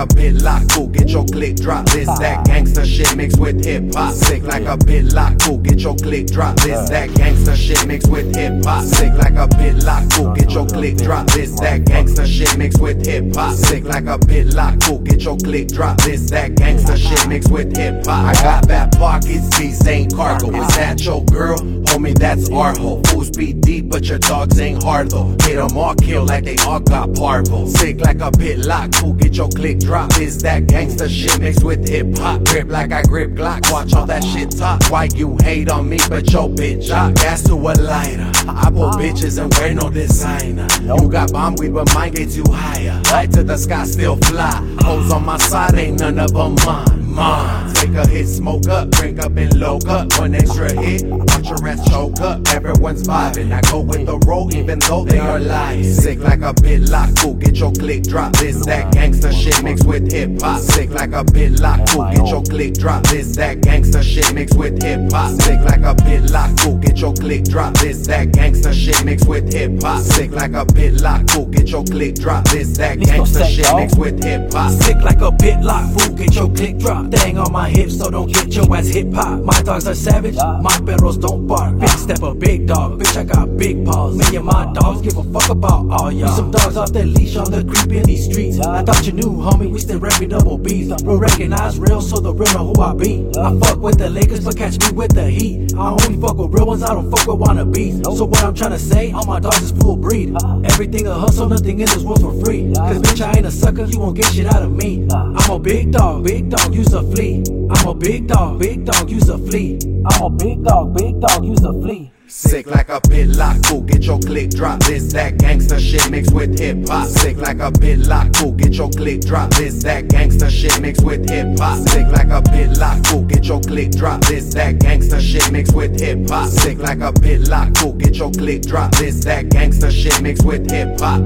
A bit lock, cool, get your click drop. This that gangster shit mixed with hip hop. Sick like a bit lock, cool, get your click drop. This that gangster shit mixed with hip hop. Sick like a bit lock, cool, get your click drop. This that gangster shit mixed with hip hop. Sick like a bit lock, cool, get your click drop. This that gangster shit mixed with hip hop. I got bad pockets, these ain't cargo. Is that your girl? Homie, that's our hoe. Fools be deep, but your dogs ain't hard though. Hit them all kill like they all got parvo. Sick like a bit lock, cool, get your click drop. Is that gangster shit mixed with hip hop? Grip like I grip Glock, watch all that shit talk. Why you hate on me, but your bitch hot? Gas to a lighter. I pull bitches and wear no designer. You got bomb weed, but mine gets you higher. High to the sky, still fly. Hoes on my side, ain't none of them mine. Mine. Take a hit, smoke up, drink up and low up. One extra hit, ass choke up. Everyone's vibing. I go with the roll, even though they are lying. Sick like a bit lock, cool, get your click drop. This that gangster shit mixed with hip hop. Sick like a bit lock, cool, get your click drop. This that gangster shit mixed with hip hop. Sick like a bit lock, cool, get your click drop. This that gangster shit mixed with hip hop. Sick like a bit lock, cool, get your click drop. This that gangster shit mixed with hip hop. Sick like a bit lock, fool, get your click drop. Thing on my hips, so don't get your ass hip hop. My dogs are savage, my barrels don't bark. Big step, a big dog, bitch, I got big paws. Me and my dogs give a fuck about all y'all. Some dogs off their leash on the creep in these streets. I thought you knew, homie, we still reputable beats. Real recognize real, so the real know who I be. I fuck with the Lakers, but catch me with the Heat. I only fuck with real ones, I don't fuck with wannabes. So what I'm trying to say, all my dogs is full breed. Everything a hustle, nothing in this world for free. Cause bitch, I ain't a sucker, you won't get shit out of me. I'm a big dog, big dog, use a flea. I'm a big dog, big dog, use a flea. I'm a big dog, big dog, use a flea. Sick like a bit lock, cool, get your click drop. This that gangster shit mixed with hip hop. Sick like a bit lock, cool, get your click drop. This that gangster shit mixed with hip hop. Sick like a bit lock, cool, get your click drop. This that gangster shit mixed with hip hop. Sick like a bit lock, cool, get your click drop. This that gangster shit mixed with hip hop.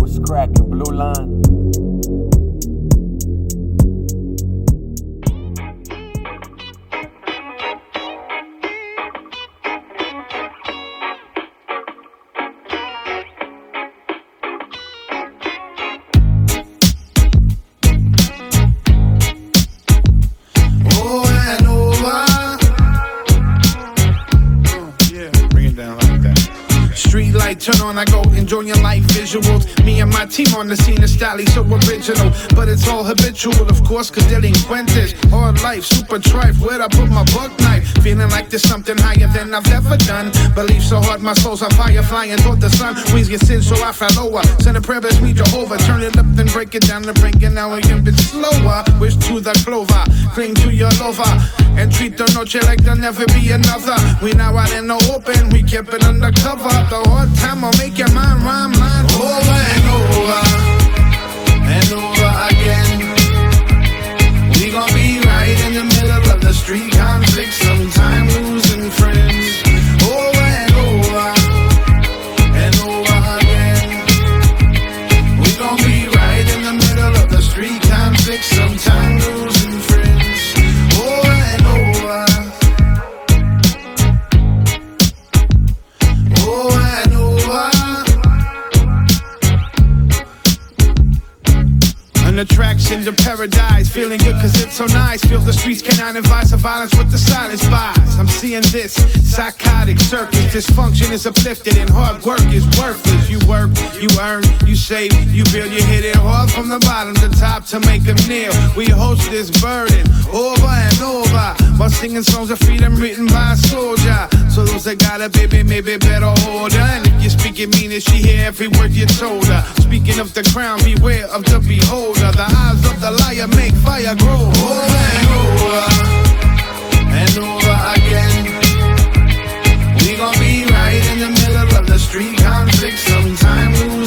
What's cracking, blue line? On, I go enjoying life visuals. Me and my team on the scene, is style is so original, but it's all habitual, of course, cause delinquentes. Hard life, super trife, where'd I put my buck knife? Feeling like there's something higher than I've ever done. Believe so hard, my soul's on fire, flying toward the sun. Wings get sin, so I fell lower. Send a prayer, bless me, Jehovah. Turn it up, then break it down, then bring it now again, bit slower. Wish to the clover, cling to your lover, and treat the noche like there'll never be another. We now out in the open, we kept it undercover. The hard time will make your mind over and over and over again. We gon' be right in the middle of the street conflict, paradise, feeling good cause it's so nice. Feel the streets cannot advise of violence with the silence buys. I'm seeing this psychotic circus. Dysfunction is uplifted and hard work is worthless. You work, you earn, you save, you build, you hit it hard from the bottom to top to make them kneel. We host this burden over and over while singing songs of freedom written by a soldier. So those that got a baby, maybe better hold. And if you speak it, mean she hear every word you told her. Speaking of the crown, beware of the beholder. The eyes of the liar make fire grow over and over and over again. We gon' be right in the middle of the street conflict, sometime losing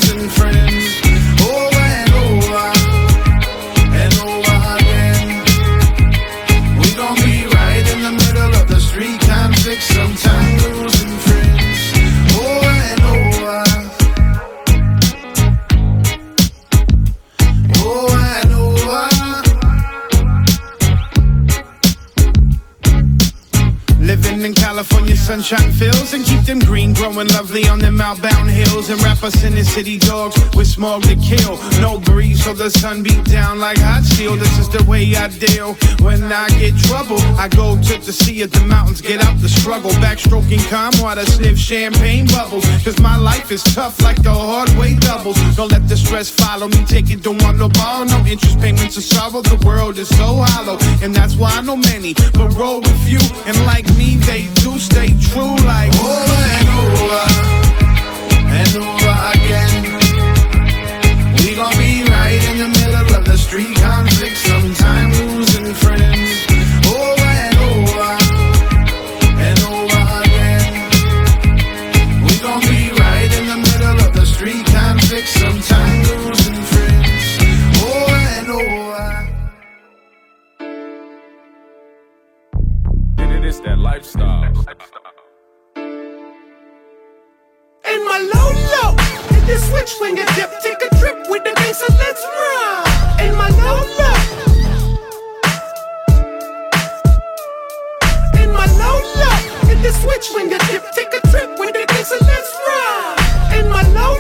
sunshine. fills and keep them green growing lovely on them outbound hills and wrap us in the city dogs with smog to kill. No breeze, so the sun beat down like hot steel. This is the way I deal when I get trouble. I go to the sea of the mountains, get out the struggle. Backstroking calm while I sniff champagne bubbles. Cause my life is tough like the hard way doubles. Don't let the stress follow me, take it, don't want no ball, no interest payments of sorrow. The world is so hollow, and that's why I know many, but roll with few. And like me, they do stay true like over and over and over the switch when you dip, take a trip with the bass and let's ride. In my low low. In my low low, hit the switch when you dip, take a trip with the bass and let's ride. In my low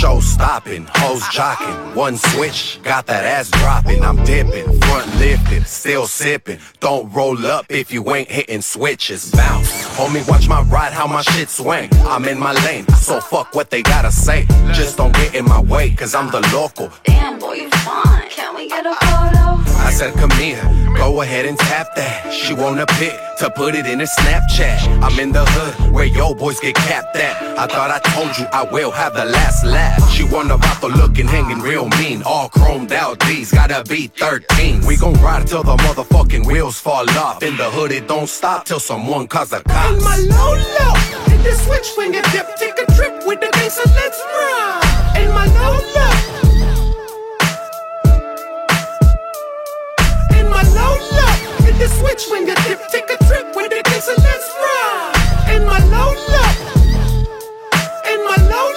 Show stopping, hoes jocking, one switch, got that ass dropping. I'm dipping, front lifted, still sipping. Don't roll up if you ain't hitting switches. Bounce, homie, watch my ride, how my shit swing. I'm in my lane, so fuck what they gotta say. Just don't get in my way, cause I'm the local. Damn, boy, you fine. Can we get a photo? I said, come here, go ahead and tap that. She want a pic to put it in a Snapchat. I'm in the hood where yo boys get capped at. I thought I told you I will have the last laugh. She want about the looking, hanging real mean. All chromed out, these gotta be 13. We gon' ride till the motherfucking wheels fall off. In the hood, it don't stop till someone calls the In my low low, hit the switch when you dip, take a trip with the bass and let's ride. In my low low. The switch when you dip, take a trip with the bass and let's ride. In my low. In my low.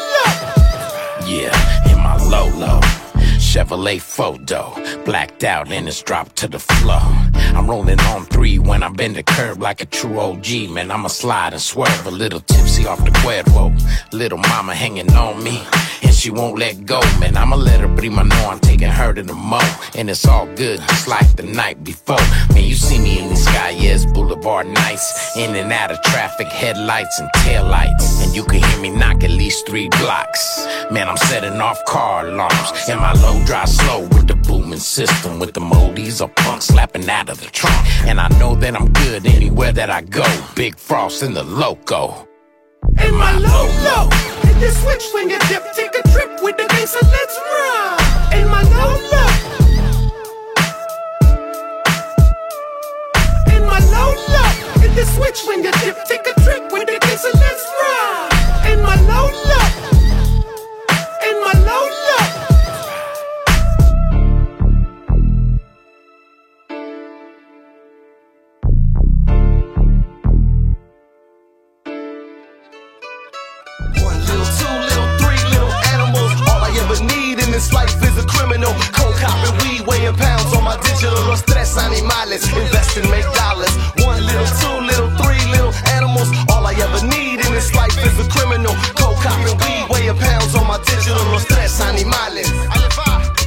Yeah, in my low low. Chevrolet photo, blacked out and it's dropped to the floor. I'm rolling on three when I bend the curb like a true OG. Man, I'ma slide and swerve a little tipsy off the Cuervo. Little mama hanging on me, she won't let go. Man, I'ma let her prima know I'm taking her to the mo. And it's all good, just like the night before. Man, you see me in the sky, yes, Boulevard nights. In and out of traffic, headlights and taillights. And you can hear me knock at least three blocks. Man, I'm setting off car alarms. And my low drive slow with the booming system. With the moldies or punk slapping out of the trunk. And I know that I'm good anywhere that I go. Big Frost in the loco. In my low low, the switch when you dip, take a trip with the bass and let's ride. In my low. In my low, hit the switch when you dip, take a Tres animales, invest and make dollars. One little, two little, three little animals. All I ever need in this life is a criminal. Coke hopping, weed weighing pounds on my digital. Los tres animales.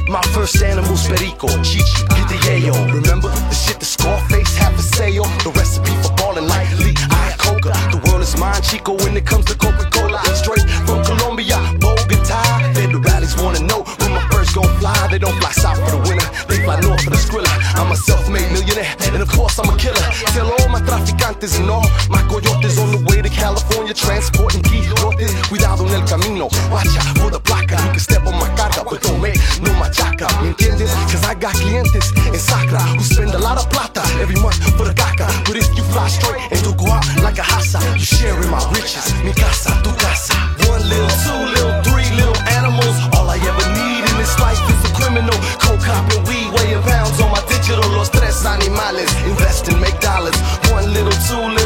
My first animal's perico, chichi, the yayo. Remember the shit the Scarface had for sale? The recipe for ballin' lightly, Lee Iacocca. The world is mine, Chico, when it comes to Coca-Cola. Straight from Colombia, Bogota. Federales wanna know when my birds gon' fly. They don't fly south for the I'm a self-made millionaire, and of course I'm a killer. Tell all my traficantes and all my coyotes on the way to California, transporting quillotes. Cuidado en el camino, watch out for the placa. You can step on my carga, but don't make no machaca. ¿Me entiendes? Cause I got clientes in Sacra who spend a lot of plata every month for the caca. But if you fly straight and don't go out like a hasa, you sharing my riches. Mi casa, tu casa. One little, two little, three little animals. All I ever need in this life is a criminal. Coke hopping, animales. Invest and make dollars. One little, two little,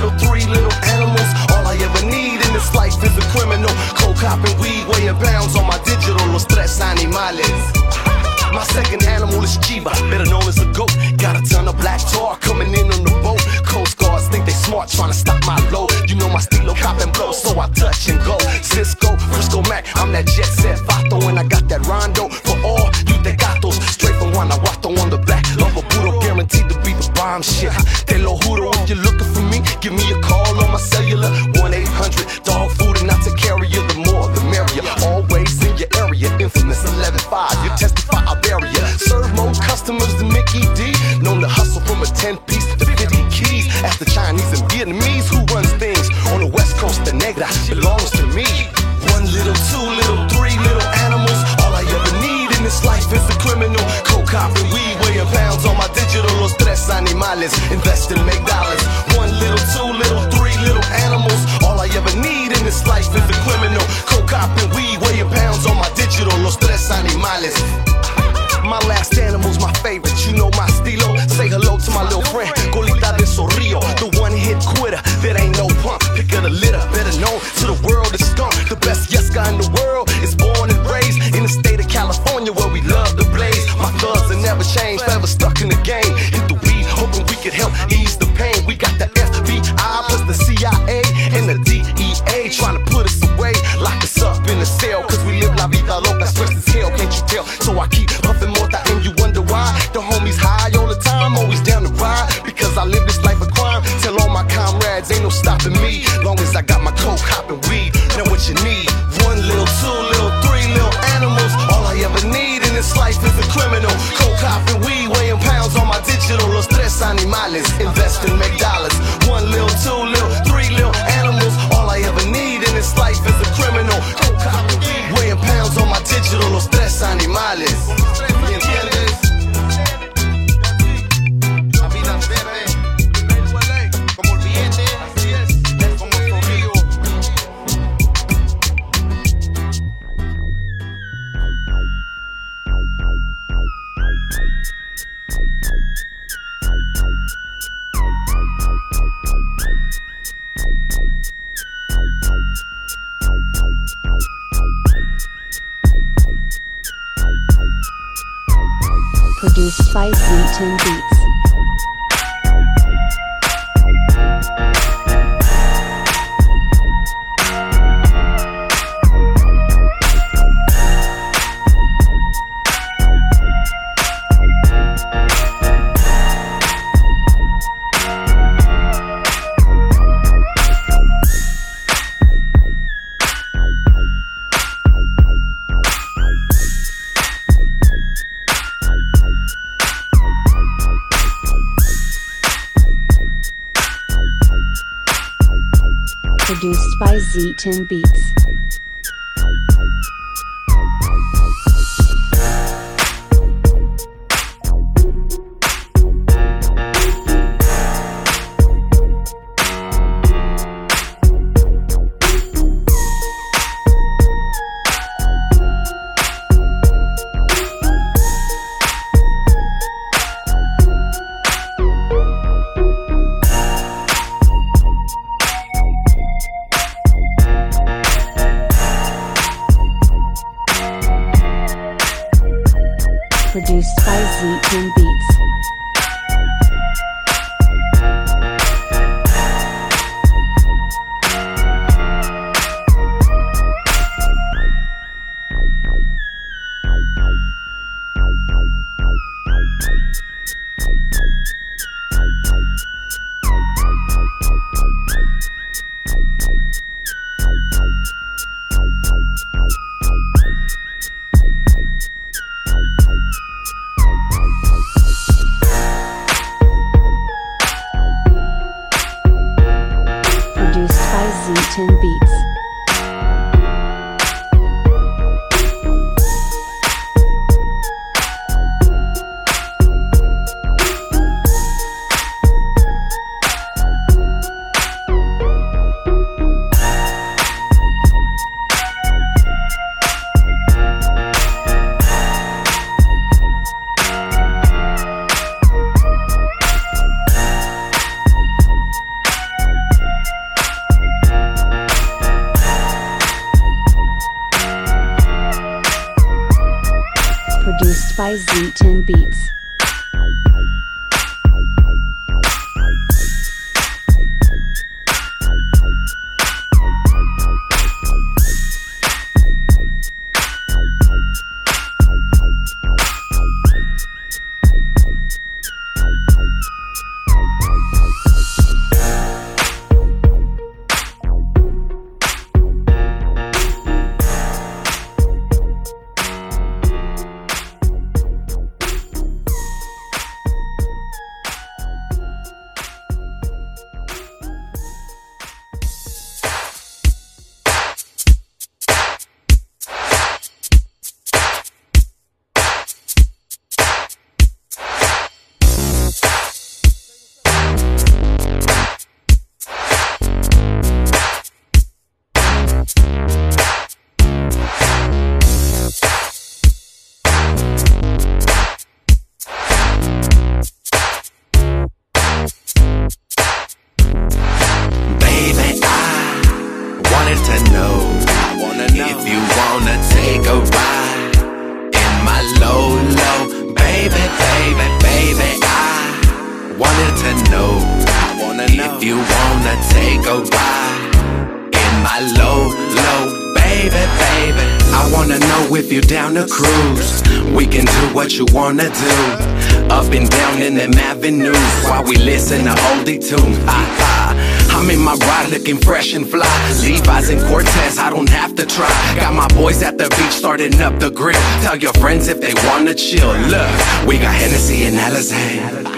while we listen to oldie tunes. Ha ah, ah. ha. I'm in my ride looking fresh and fly. Levi's and Cortez, I don't have to try. Got my boys at the beach starting up the grill. Tell your friends if they wanna chill. Look, we got Hennessy and Alizé.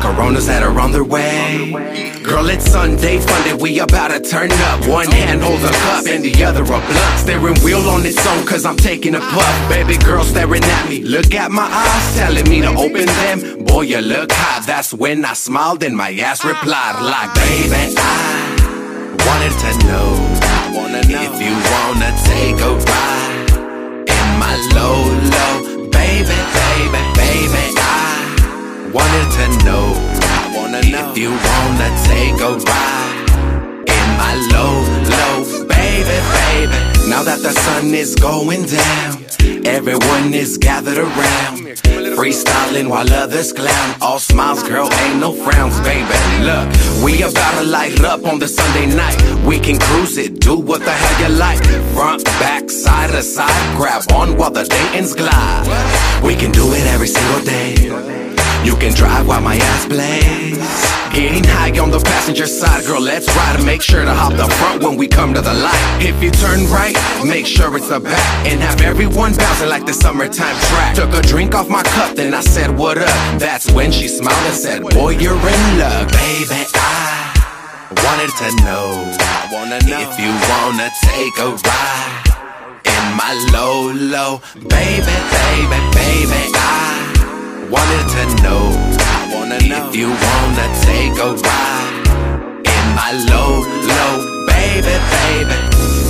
Coronas that are on their way. Girl, it's Sunday funded, we about to turn up. One hand holds a cup and the other a blunt. Steering wheel on its own, cause I'm taking a puff. Baby girl staring at me, look at my eyes, telling me to open them. Boy, you look hot. That's when I smiled and my ass replied, like, baby, I wanted to know, wanna know if you wanna take a ride in my low, low, baby, baby, baby, wanted to know, I wanna know if you wanna take a ride in my low, low, baby, baby. Now that the sun is going down, everyone is gathered around. Freestyling while others clown. All smiles, girl, ain't no frowns, baby. Look, we about to light up on the Sunday night. We can cruise it, do what the hell you like. Front, back, side to side, grab on while the Dayton's glide. We can do it every single day. You can drive while my ass blaze. Getting high on the passenger side, girl, let's ride make sure to hop the front when we come to the light. If you turn right, make sure it's the back and have everyone bouncing like the summertime track. Took a drink off my cup, then I said, What up? That's when she smiled and said, Boy, you're in love, baby. I wanted to know, I wanna know if you wanna take a ride in my low, low, baby, baby, baby. I wanted to know, I wanna know if you wanna take a ride in my low, low, baby. Baby,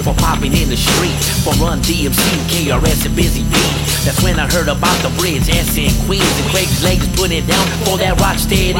from popping in the street for Run DMC, KRS, and Busy Bee. That's when I heard about the bridge, S and Queens, and Crazy Legs putting it down for that rock steady.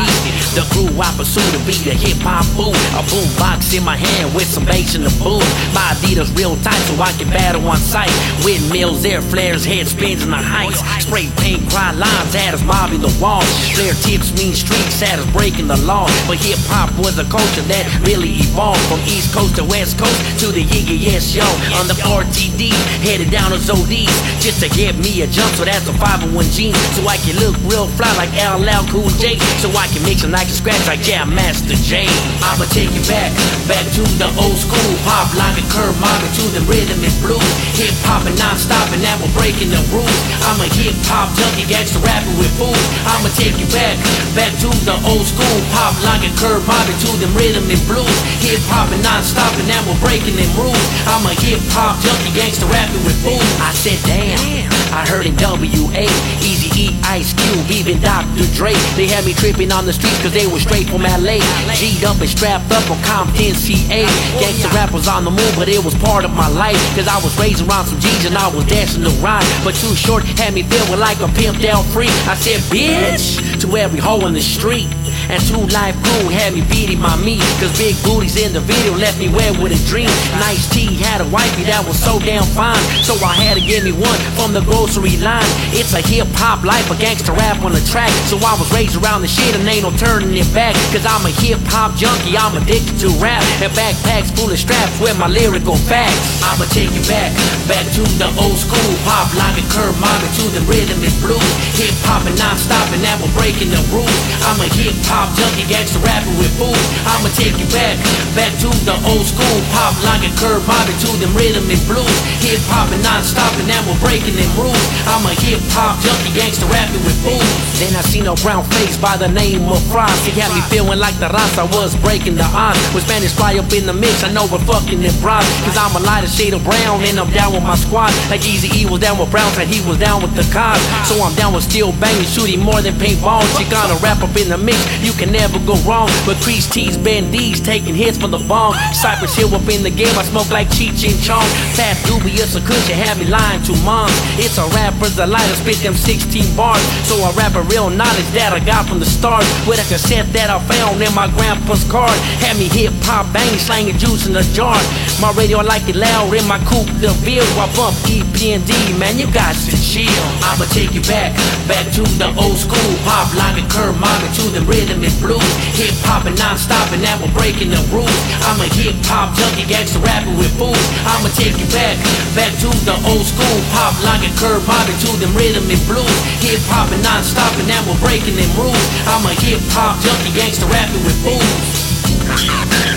The crew I pursue to be the hip hop boom. A boom box in my hand with some bass in the boom. My Adidas real tight so I can battle on sight. Windmills, air flares, head spins in the heights. Spray paint, Krylons, had us mobbing the walls. Flare tips, mean streaks, had us breaking the law. But hip hop was a culture that really evolved from East Coast to West Coast to the Yiggy Yes Yo on the RTD, headed down to Zody's just to get me a jump. So that's a 501 jeans, so I can look real fly like LL Cool J, so I can mix and I can scratch like Jam Master Jay. I'ma take you back, back to the old school pop like a curb mobbing to the rhythm and blues. Hip hop and non-stop and now we're breaking the rules. I'm a hip hop junkie, gangster rapper with fools. I'ma take you back, back to the old school pop like a curb mobbing to the rhythm and blues. Hip hop and non-stop and now we're breaking them rules. I'm a hip hop junkie, gangster rapping with fools. I said, damn, I heard N.W.A, Easy E, Ice Cube, even Dr. Dre. They had me tripping on the streets cause they were straight from LA. G'd up and strapped up on Compton, CA. Gangster rappers on the move, but it was part of my life. Cause I was raised around some G's and I was dancing the rhyme. But Too Short had me feeling like a pimped out freak. I said, bitch, to every hoe in the street. And 2 Live Crew had me beating my meat. Cause big booties in the video left me wet with a dream. Nice T had a wifey that was so damn fine. So I had to get me one from the grocery line. It's a hip hop life, a gangster rap on the track. So I was raised around the shit and ain't no turning it back. Cause I'm a hip hop junkie, I'm addicted to rap. And backpacks full of straps with my lyrical facts. I'ma take you back, back to the old school. Pop like a curb mommy to the rhythm and blues. Hip hop and non stopping, that we're breaking the rules. I'm a hip hop junkie, gangster rapper with fools. I'ma take you back, back to the old school. Pop like a curb mommy to them rhythm and blues. Hip hop and non stopping, that we're breaking the rules. I'm a hip hop junkie, gangster rapping with food. Then I seen a brown face by the name of Frost. He had me feeling like the Rasta was breaking the odds. With Spanish fly up in the mix, I know we're fucking it bronze. Cause I'm a lighter shade of brown and I'm down with my squad. Like Easy E was down with Browns and he was down with the cars. So I'm down with steel banging, shooting more than paintballs. You gotta rap up in the mix, you can never go wrong. But Crease T's, Ben D's taking hits from the bomb. Cypress Hill up in the game, I smoke like Cheech and Chong. Fat dubious, or could you have me lying to mom? It's a rapper's delight to spit them 16 bars. So I rap a real knowledge that I got from the start. With a cassette that I found in my grandpa's car. Had me hip hop banging, slanging juice in a jar. My radio I like it loud in my coupe de ville. I bump EPMD, man, you got to chill. I'ma take you back, back to the old school. Pop like a curb mommy to the rhythm and blues. Hip hop and non stopping, that we're breaking the rules. I'm a hip hop junkie, gangster rapper with fools. I'ma take you back, back to the old school. Pop like a curb mommy to them rhythm and blues. Hip hop and non stopping, that we're breaking them rules. I'm a hip hop junkie, gangster rapper with fools.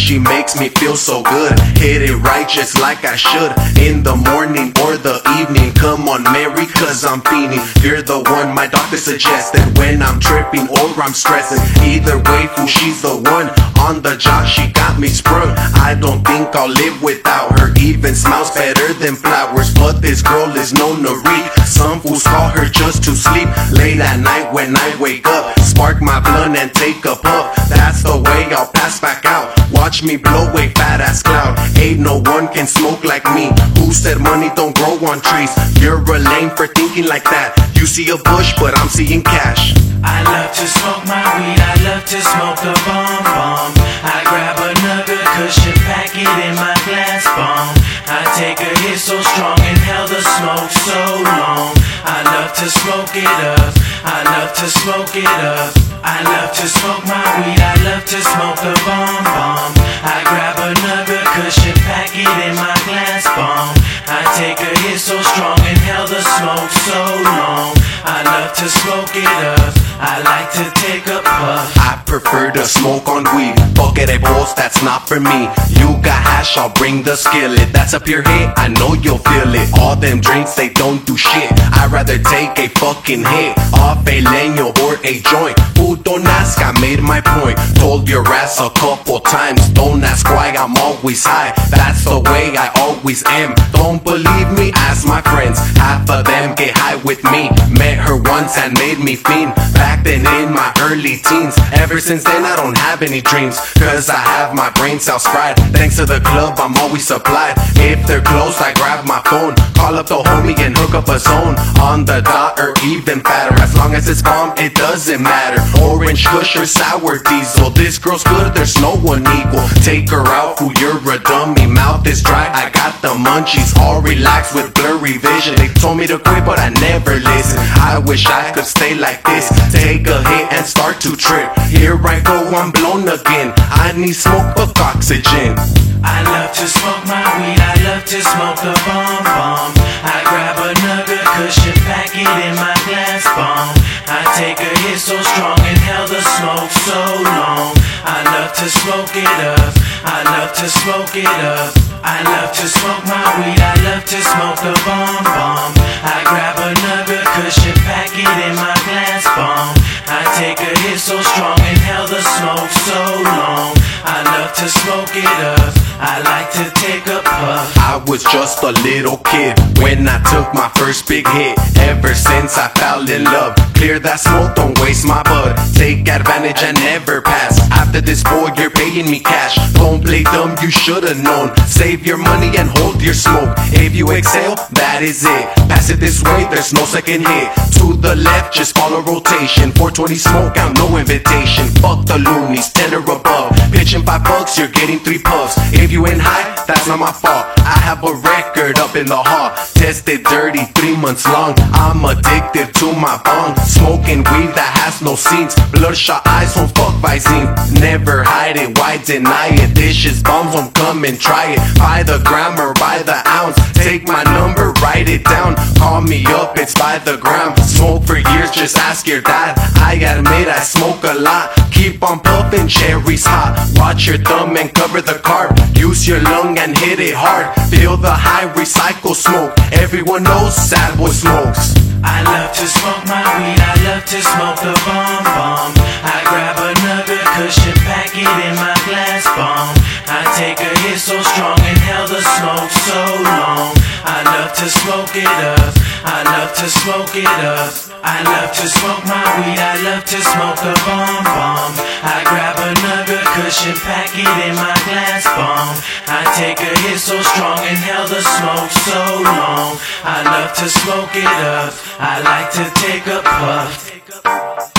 She makes me feel so good. Hit it right just like I should. In the morning or the evening. Come on, Mary, cause I'm fiending. You're the one my doctor suggested when I'm tripping or I'm stressing. Either way, fool, she's the one. On the job, she got me sprung. I don't think I'll live without her. Even smells better than flowers. But this girl is known to read. Some fools call her just to sleep. Late at night when I wake up, spark my blunt and take a puff. That's the way I'll pass back out. Watch me blow a fat ass cloud. Ain't no one can smoke like me. Who said money don't grow on trees? You're a lame for thinking like that. You see a bush, but I'm seeing cash. I love to smoke my weed, I love to smoke a bomb bomb. I grab another cushion, pack it in my glass bomb. I take a hit so strong, the smoke so long. I love to smoke it up, I love to smoke it up. I love to smoke my weed, I love to smoke the bomb bomb. I grab another cushion, pack it in my glass bomb. I take a hit so strong, and inhale the smoke so long. I love to smoke it up. I like to take a puff. I prefer to smoke on weed. Fuck it, balls, that's not for me. You got hash, I'll bring the skillet. That's up your head, I know you'll feel it. All them drinks, they don't do shit. I'd rather take a fucking hit off a leño or a joint. Fool, don't ask, I made my point. Told your ass a couple times, don't ask why I'm always high. That's the way I always always am. Don't believe me? Ask my friends. Half of them get high with me. Met her once and made me fiend. Back then in my early teens. Ever since then, I don't have any dreams. Cause I have my brain cells fried. Thanks to the club, I'm always supplied. If they're close, I grab my phone. Call up the homie and hook up a zone. On the dot or even fatter. As long as it's bomb, it doesn't matter. Orange kush or sour diesel. This girl's good, there's no one equal. Take her out, who you're a dummy. Mouth is dry, I got the munchies. All relaxed with blurry vision. They told me to quit, but I never listen. I wish I could stay like this. Take a hit and start to trip. Here I go, I'm blown again. I need smoke, fuck oxygen. I love to smoke my weed, I love to smoke the bomb bomb. I grab another cushion, pack it in my glass bomb. I take a hit so strong, inhale the smoke so long. I love to smoke it up, I love to smoke it up. I love to smoke my weed, I love to smoke the bomb bomb. I grab another cushion, pack it in my glass bomb. I take a hit so strong, inhale the smoke so long. I love to smoke it up. I like to take a puff. I was just a little kid when I took my first big hit. Ever since I fell in love, clear that smoke, don't waste my bud. Take advantage and never pass. After this boy, you're paying me cash. Don't play dumb, you should've known. Save your money and hold your smoke. If you exhale, that is it. Pass it this way, there's no second hit. To the left, just follow rotation. 420 smoke out, no invitation. Fuck the loonies, 10 or above. Pitching five bucks, you're getting three puffs. If you ain't high, that's not my fault. I have a record up in the hall. Tested dirty, three months long. I'm addicted to my bong. Smoking weed that has no scenes. Bloodshot eyes on fuck Visine. Never hide it, why deny it? This is bombs, won't come and try it. By the gram or by the ounce. Take my number, write it down. Call me up, it's by the gram. Smoke for years, just ask your dad. I admit I smoke a lot. Keep on puffing, cherries hot. Watch your thumb and cover the carb. Use your lung and hit it hard. Feel the high, recycle smoke. Everyone knows sad boy smokes. I love to smoke my weed, I love to smoke the bomb bomb. I grab another cushion, pack it in my glass bomb. I take a hit so strong, and inhale the smoke so long. I love to smoke it up, I love to smoke it up. I love to smoke my weed, I love to smoke a bomb bomb. I grab another cushion, pack it in my glass bomb. I take a hit so strong, and inhale the smoke so long. I love to smoke it up, I like to take a puff.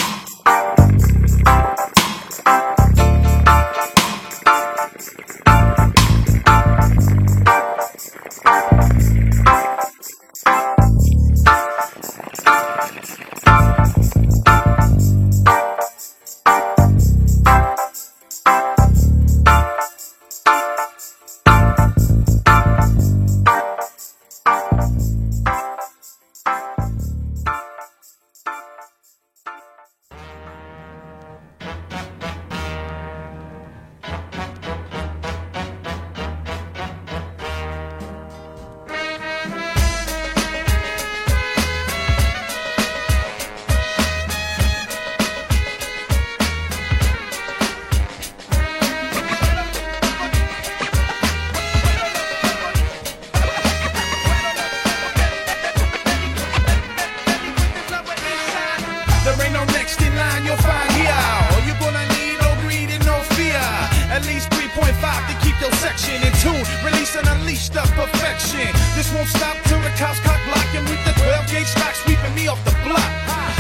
Won't stop till the cops cock block and with the 12 gauge stock sweeping me off the block.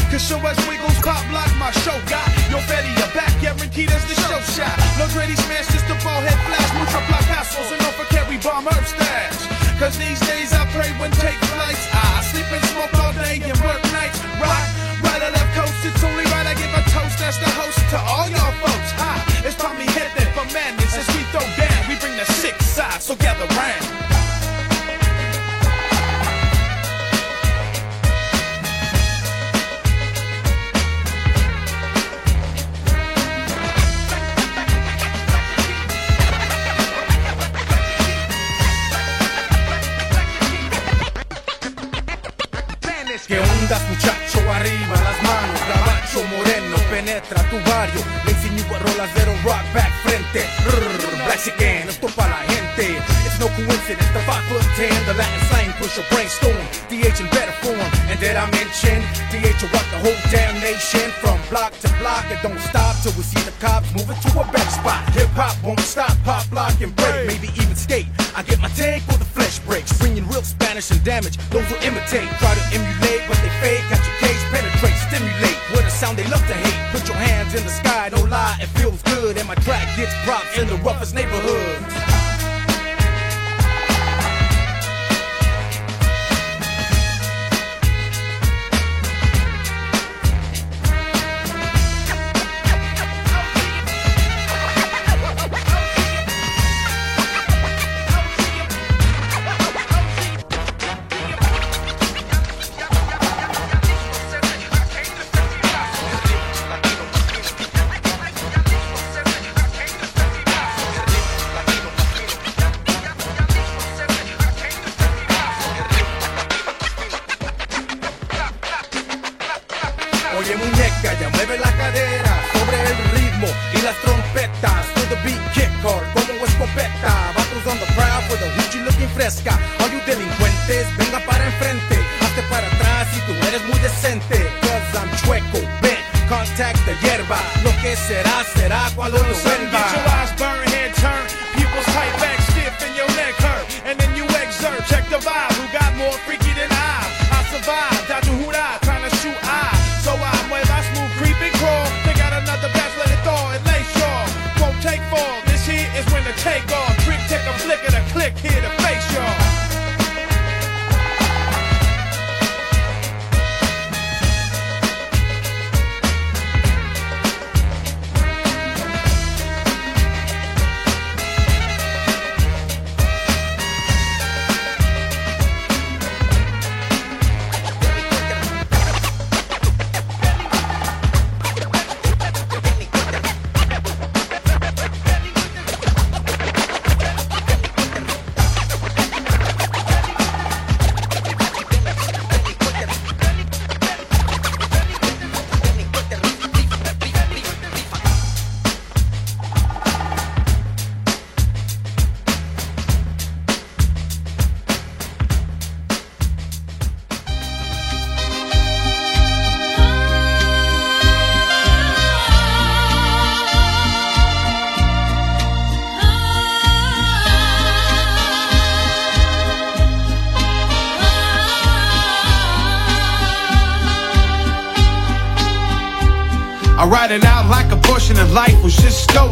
Cause show us wiggles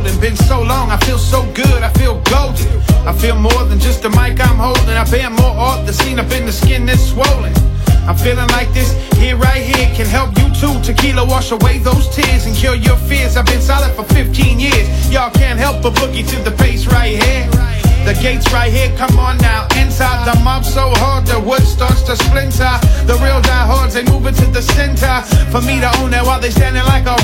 stolen. Been so long, I feel so good, I feel golden. I feel more than just the mic I'm holding. I bear more art than seen up in the skin that's swollen. I'm feeling like this here, right here, can help you too. Tequila wash away those tears and cure your fears. I've been solid for 15 years. Y'all can't help but boogie to the pace right here. The gates right here, come on now. Inside the mob so hard, the wood starts to splinter. The real diehards, they move it to the center. For me to own that while they standing like a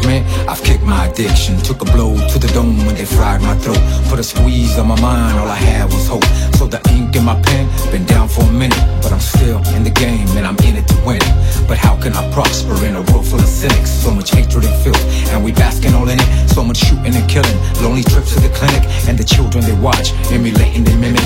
I've kicked my addiction. Took a blow to the dome when they fried my throat. Put a squeeze on my mind, all I had was hope. So the ink in my pen, been down for a minute. But I'm still in the game and I'm in it to win. But how can I prosper in a world full of cynics? So much hatred and filth, and we basking all in it. So much shooting and killing. Lonely trips to the clinic, and the children they watch, emulating they mimic.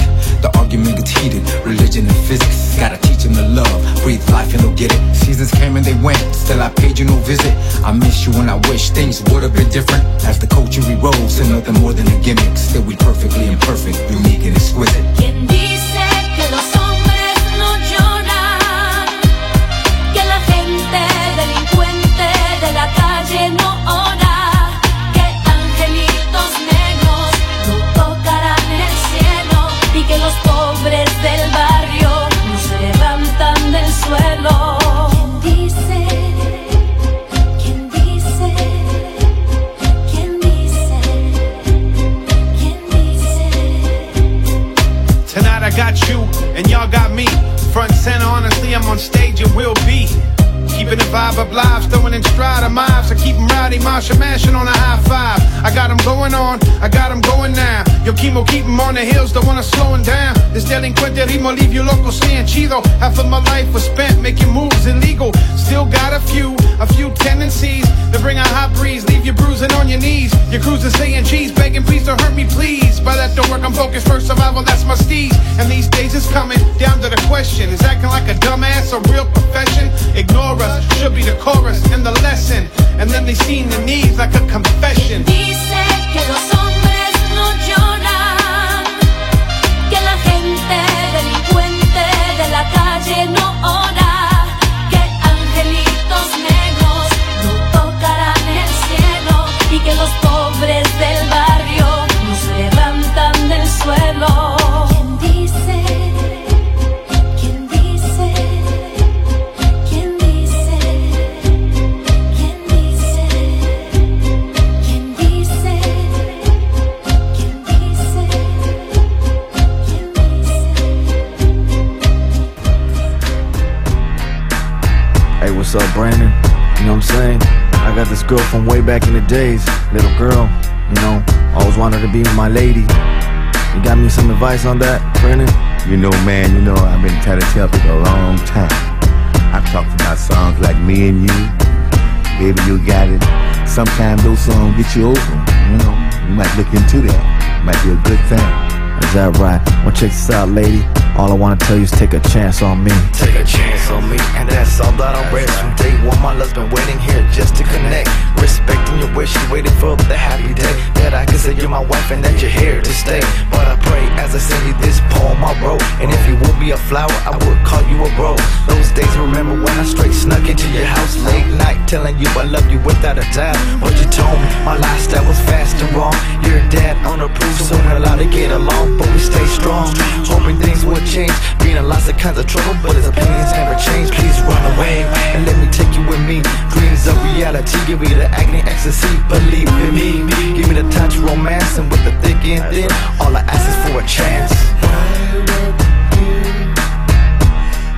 Argument gets heated, religion and physics. Gotta teach them to love, breathe life and they'll get it. Seasons came and they went, still I paid you no visit. I miss you and I wish things would have been different. As the culture rose, and nothing more than a gimmick. Still we perfectly imperfect, unique and exquisite. And y'all got me. Front center, honestly, I'm on stage and will be. Keeping the vibe up live, throwing in stride of mives. I keep 'em rowdy, Marsha mashing on a high five. I got 'em going on, I got 'em going now. Yo, chemo, keep 'em on the hills, don't wanna slow 'em down. This delinquente ritmo leave you loco saying chido. Half of my life was spent making moves illegal. Still got a few, a few tendencies to bring a hot breeze, leave you bruising on your knees. Your cruising saying cheese, begging please don't hurt me, please. By that don't work, I'm focused first survival, that's my steez. And these days it's coming down to the question: Is acting like a dumbass a real profession? Ignore us, should be the chorus and the lesson. And then they seen the needs like a confession. Days, little girl. You know, always wanted to be with my lady. You got me some advice on that, Brandon? You know, man, you know, I've been trying to tell people a long time. I've talked about songs like Me and You, Baby You Got It. Sometimes those songs get you over, you know. You might look into that. Might be a good thing. Is that right? Well, check this out, lady. All I wanna tell you is take a chance on me. Take a chance me, and that's all that I rest From day one, my love's been waiting here just to connect. Respecting your wish, waiting for the happy day that I can say you're my wife and that you're here to stay. But I pray as I send you this poem I wrote, and if you would be a flower, I would call you a rose. Those days, remember when I straight snuck into your house late night, telling you I love you without a doubt. But you told me my lifestyle was fast and wrong. Your dad unapproved, so we're allowed to get along, but we stay strong. Hoping things would change, being in lots of kinds of trouble, but his opinions never change. Please run away and let me take you with me. Dreams of reality, give me the agony, ecstasy. Believe in me, give me the touch, romance, and with the thick and thin, all I ask is for a chance.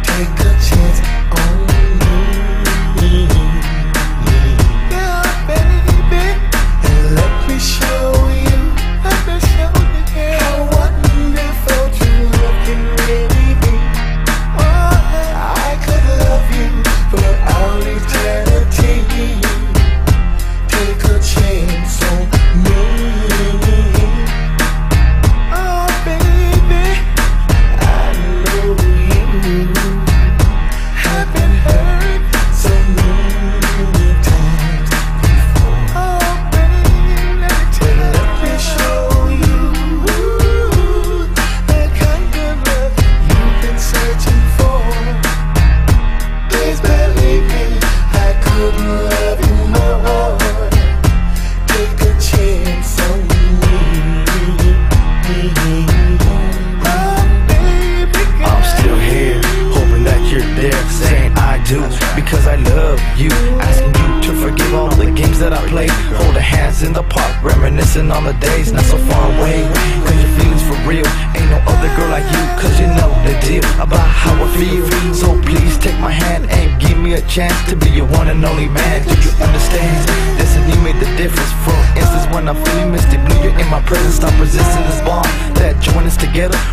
Take a chance on me. Yeah, baby. And let me show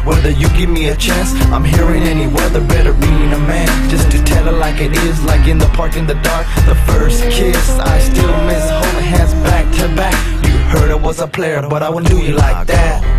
Whether you give me a chance, I'm here in any weather. Better being a man, just to tell it like it is, like in the park in the dark. The first kiss, I still miss holding hands back to back. You heard I was a player, but I wouldn't do you like that.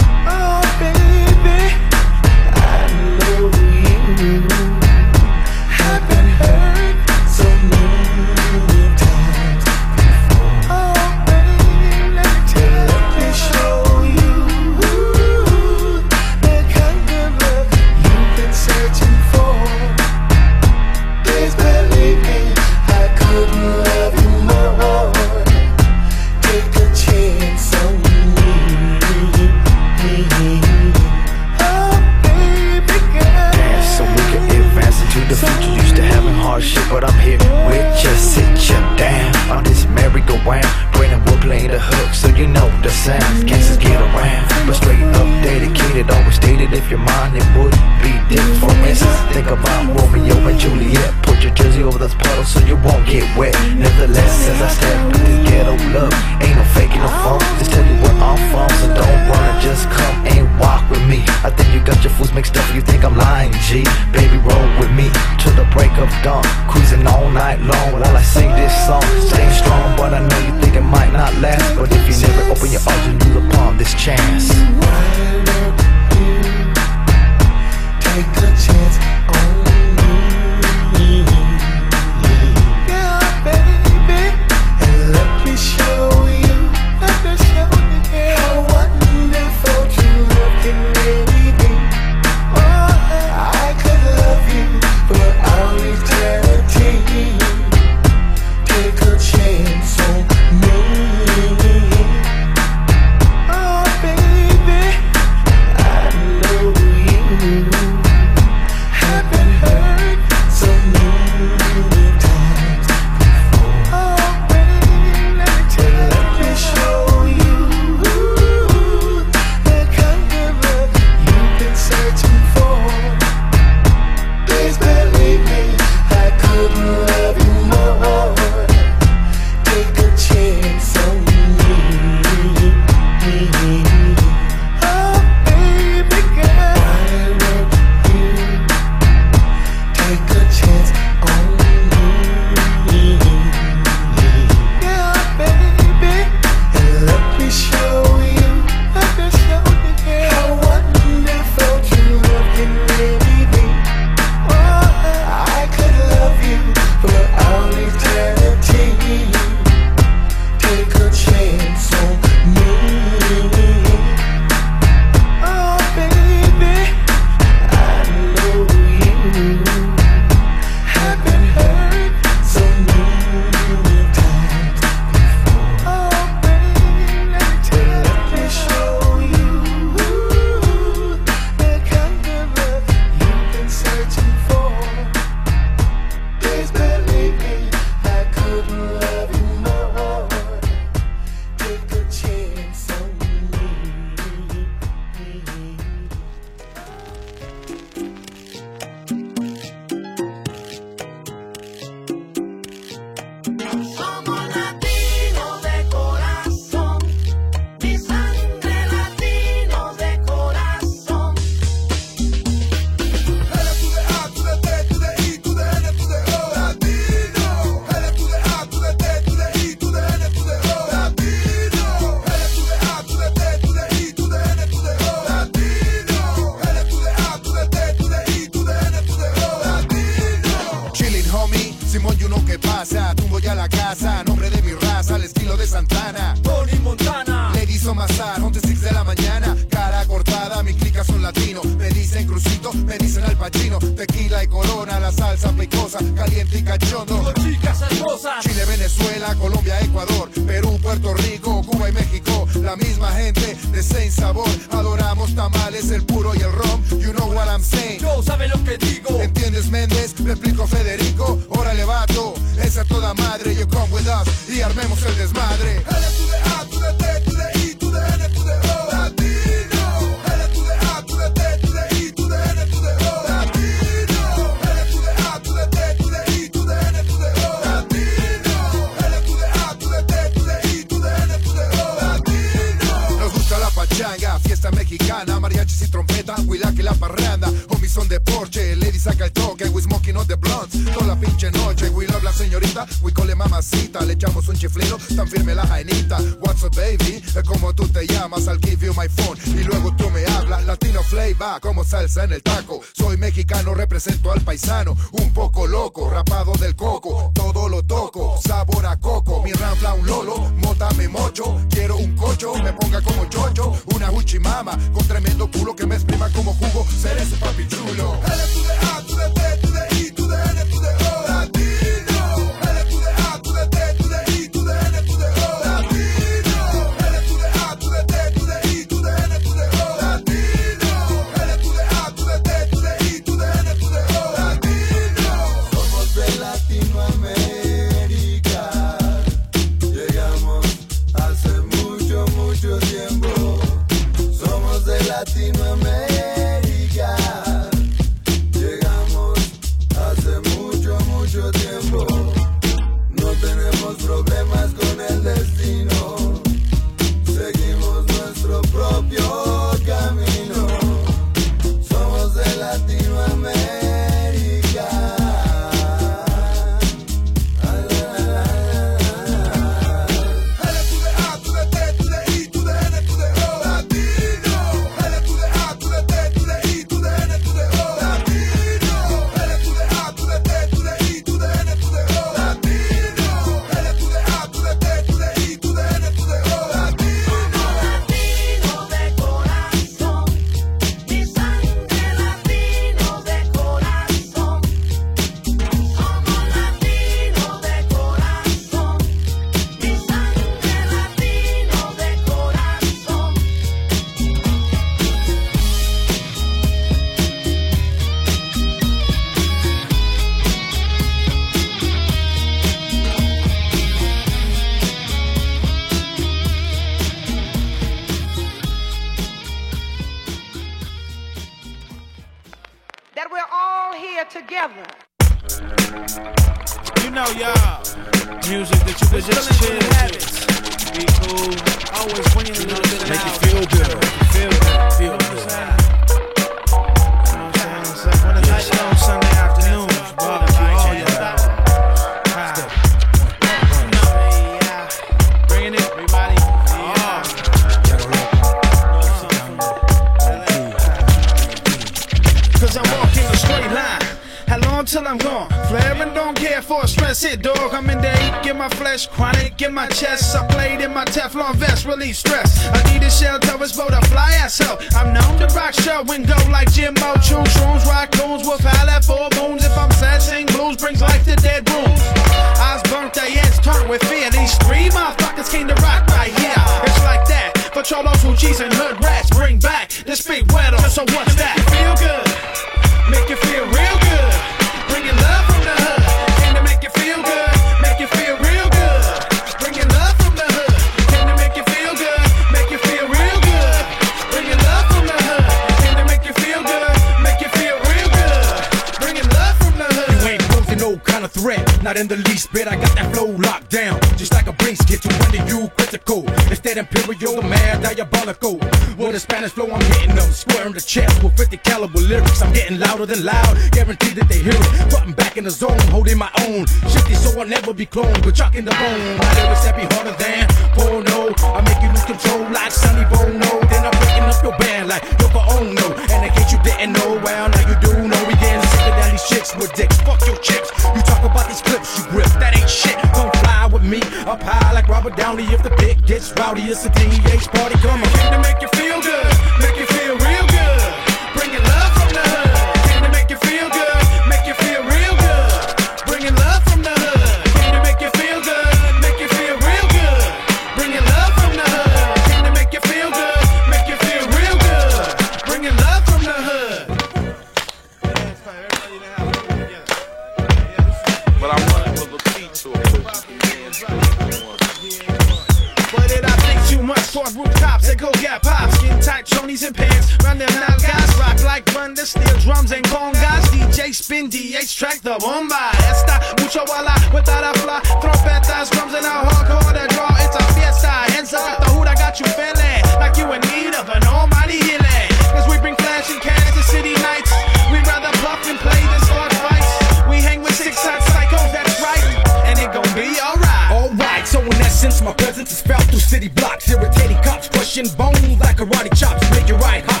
like thunder, steel drums and congas. DJ spin DH track the bomba. Esta mucho wala without a fly. Trompetas, drums, and a hardcore to draw. It's a fiesta. Hands up the hood, I got you feeling like you in need of an almighty healing. Cause we bring flash and Kansas City nights. We'd rather bluff and play this hard fights. We hang with six hot psychos, that's right. And it gon' be alright. Alright, so in essence, my presence is felt through city blocks. Irritating cops, crushing bones like karate chops. Make it right hot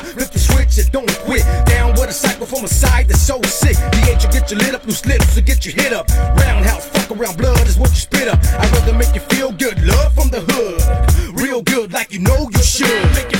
you, don't quit. Down with a cycle from a side that's so sick. The ain't will get you lit up, loose lips to get you hit up. Roundhouse, fuck around, blood is what you spit up. I'd rather make you feel good, love from the hood. Real good, like you know you should.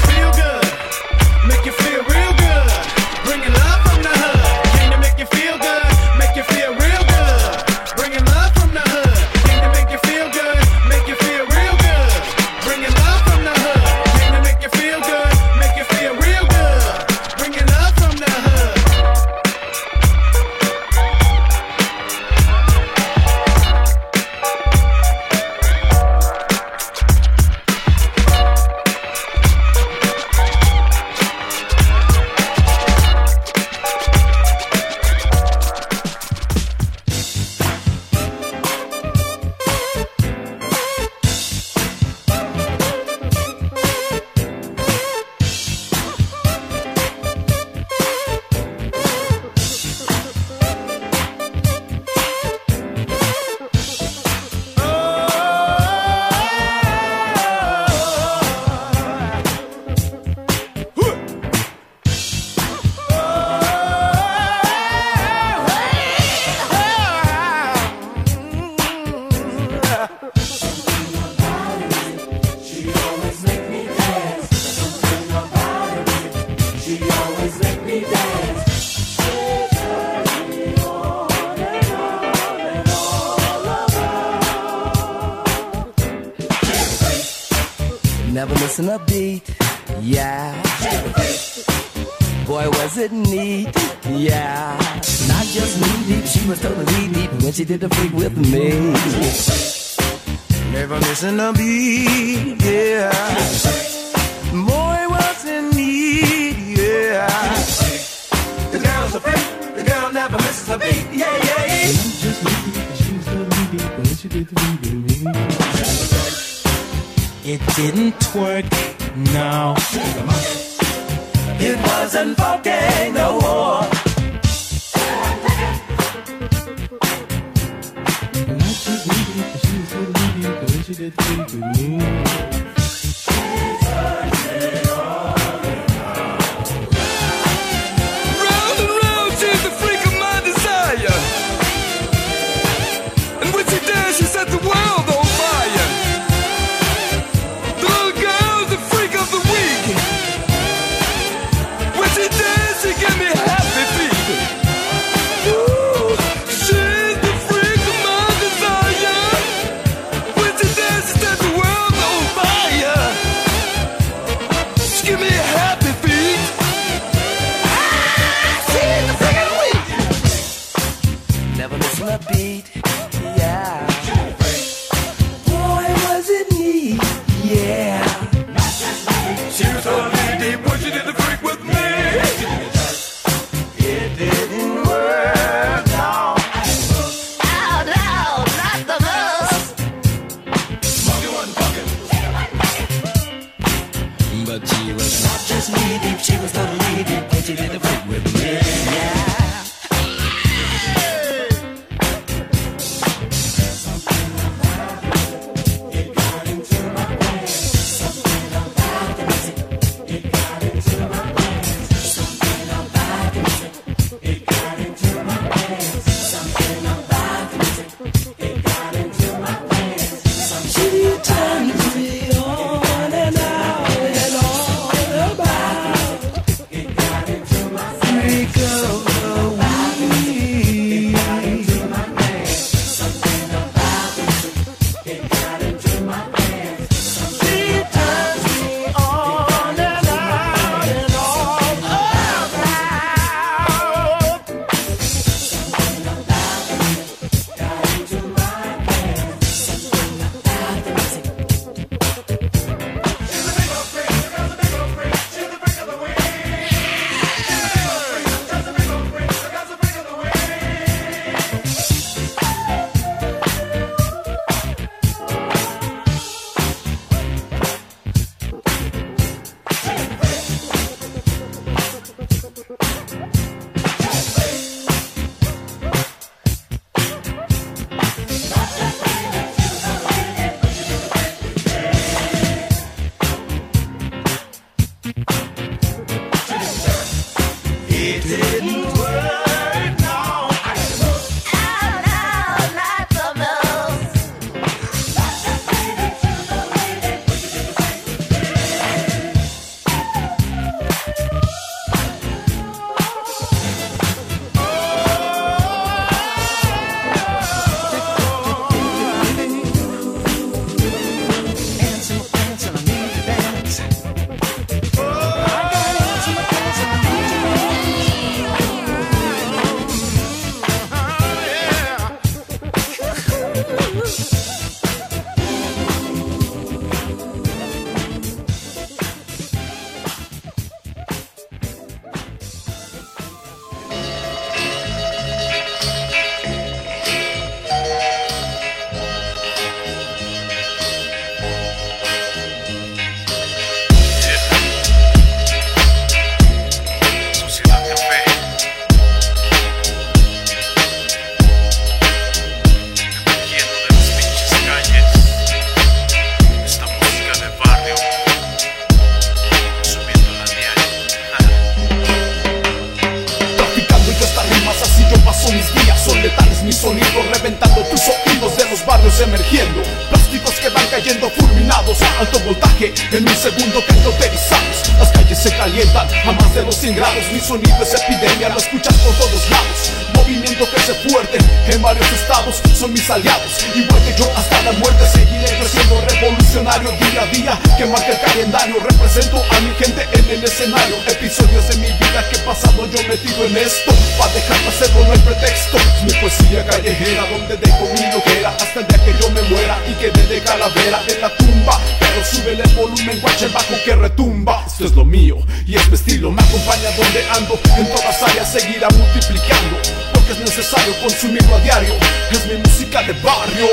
Emergiendo. Plásticos que van cayendo fulminados a alto voltaje En un segundo que cauterizados Las calles se calientan. A más de los 100 grados Mi sonido es epidemia, lo escuchas por todos lados. Movimiento que se fuerte en varios estados. Son mis aliados, igual que yo hasta la muerte Seguiré creciendo. Revolucionario día a día Que marca el calendario, represento a mi gente en el escenario. Episodios de mi vida que he pasado yo metido en esto. Pa' dejar hacerlo no hay pretexto. Mi poesía callejera donde dejo mi loquera Hasta el día que yo me muera y quede de calavera en la tumba Pero súbele el volumen, guacha el bajo que retumba Esto es lo mío y es mi estilo Me acompaña donde ando En todas áreas seguirá multiplicando Porque que es necesario consumirlo a diario. Es mi música de barrio.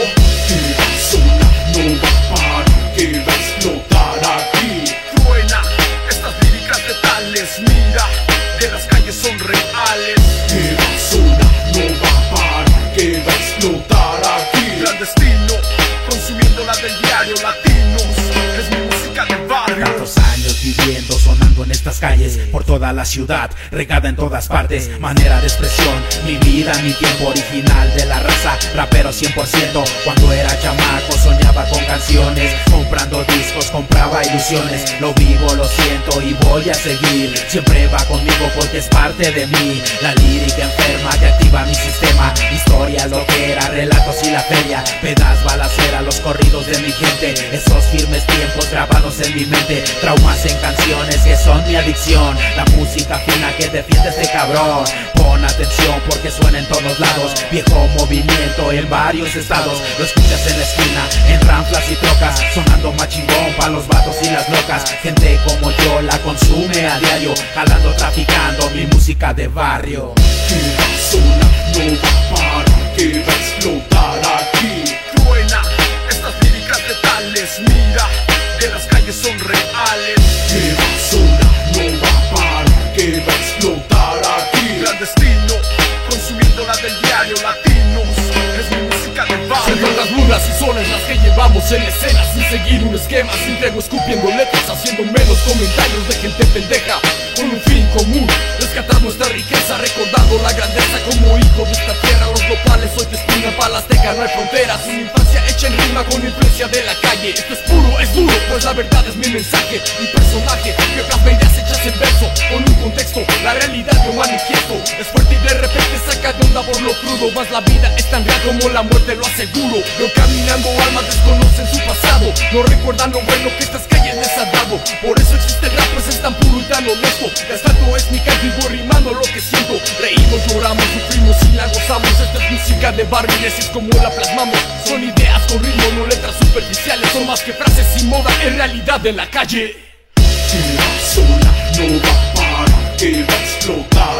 Que va sola, no va a parar, que va a estas calles, por toda la ciudad, regada en todas partes. Manera de expresión, mi vida, mi tiempo original de la raza, rapero 100%. Cuando era chamaco soñaba con canciones, comprando discos, compraba ilusiones. Lo vivo, lo siento y voy a seguir. Siempre va conmigo porque es parte de mí. La lírica enferma que activa mi sistema. Historias, lo que era, relatos y la feria. Pedas, balacera, los corridos de mi gente. Esos firmes tiempos grabados en mi mente. Traumas en canciones que son mi La música fina que defiende este cabrón. Pon atención porque suena en todos lados. Viejo movimiento en varios estados. Lo escuchas en la esquina, en ranflas y trocas. Sonando machingón pa' los vatos y las locas. Gente como yo la consume a diario. Jalando, traficando mi música de barrio. Que sola, no va llevamos en escena Sin seguir un esquema, sin tregua escupiendo letras Haciendo menos comentarios de gente pendeja Con un fin común, rescatar nuestra riqueza Recordando la grandeza. Como hijo de esta tierra Los nopales hoy te espinan para la azteca, no hay fronteras Una infancia hecha en rima con influencia de la calle. Esto es puro, es duro, pues la verdad es mi mensaje. Mi personaje, que plasma ideas hechas en verso Con un contexto, la realidad yo manifiesto. Es fuerte y de repente saca de onda por lo crudo. Más la vida es tan real como la muerte lo aseguro. Yo caminando almas desconocen su pasado. No recuerdan lo bueno que estas calles les ha dado. Por eso existe el rap pues es tan puro y tan honesto. Asfalto es mi canto rimando lo que siento. Reímos, lloramos, sufrimos y la gozamos. Esta es música de barrio y así es como la plasmamos. Son ideas con ritmo, no letras superficiales. Son más que frases y moda, en realidad de la calle. Que va sola, no va a parar, que va a explotar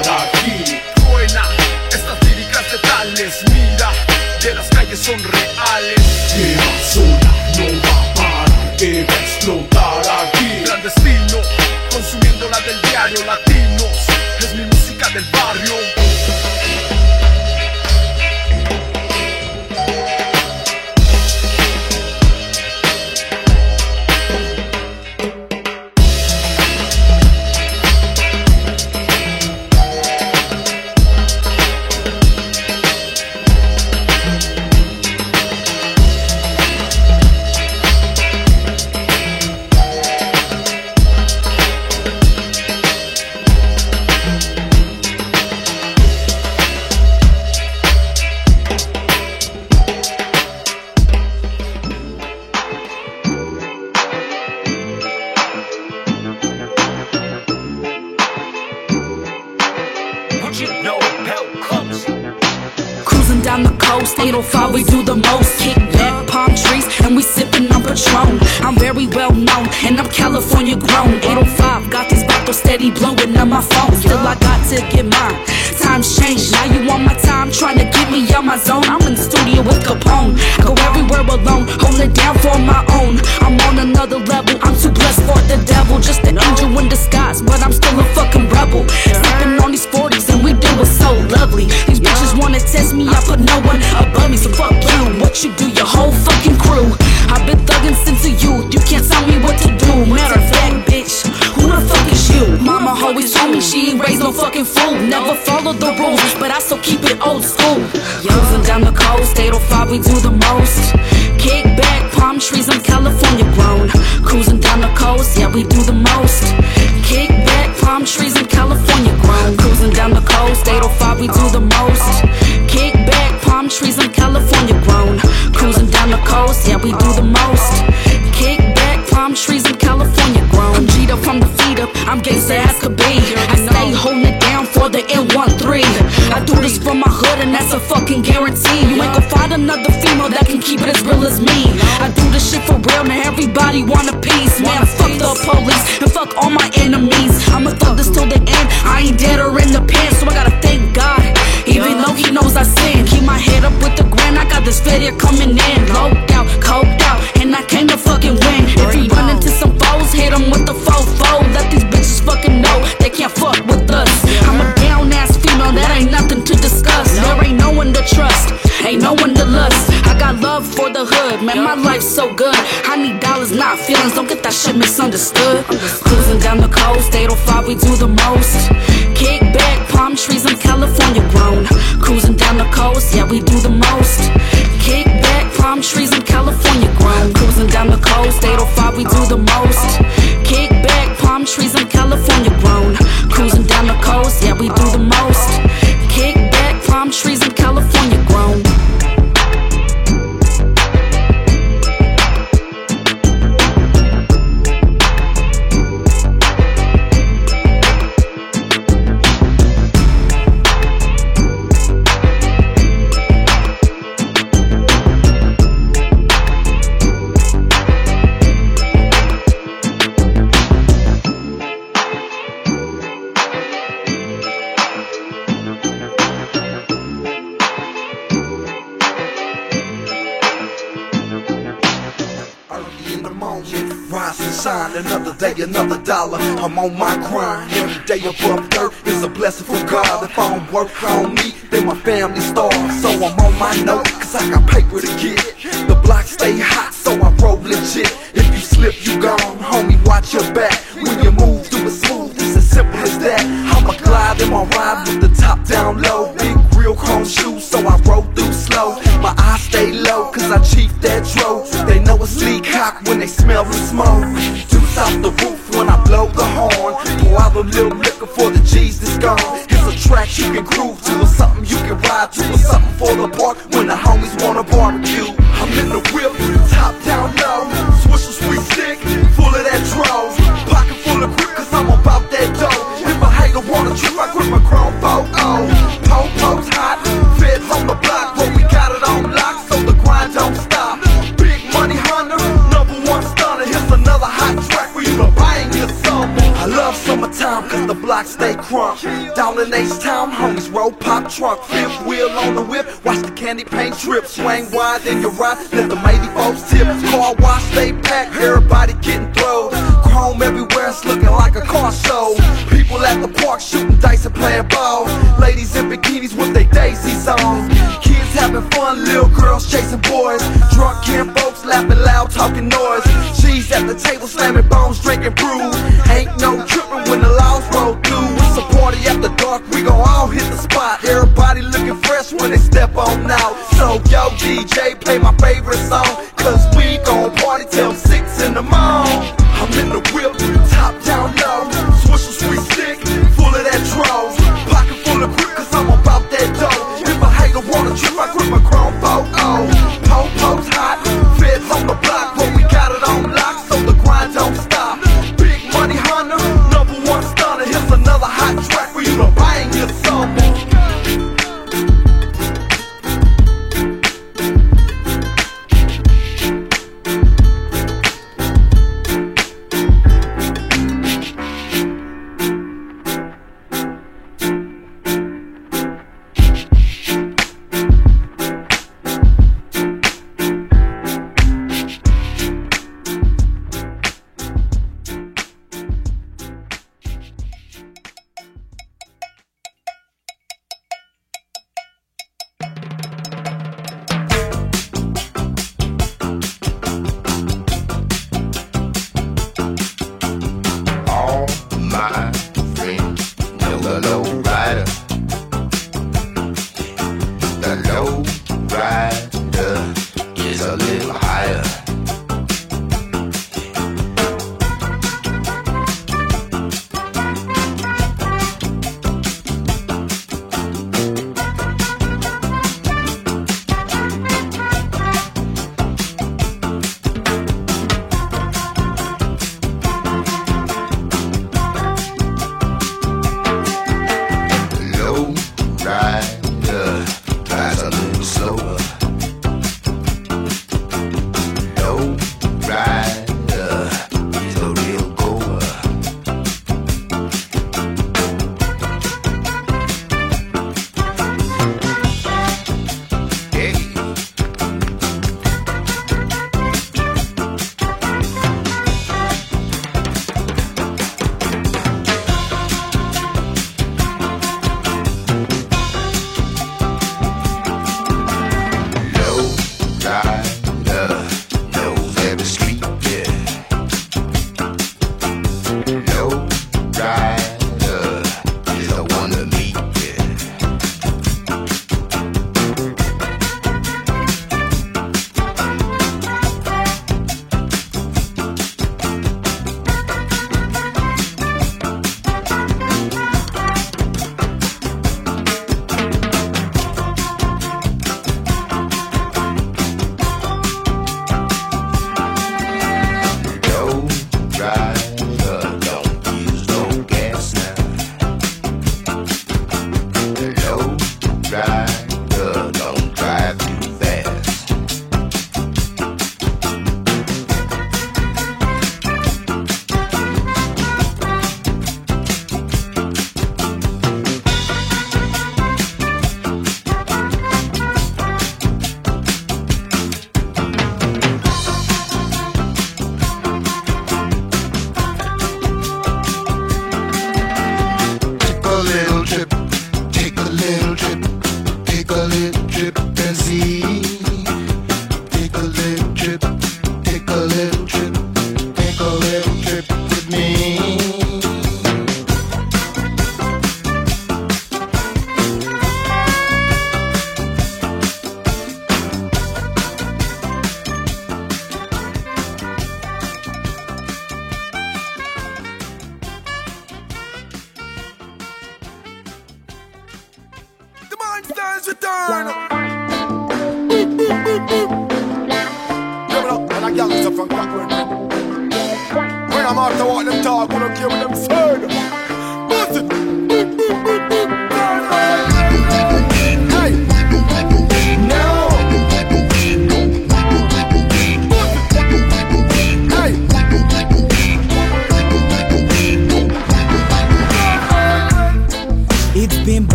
stay above dirt is a blessing from God. If I don't work hard,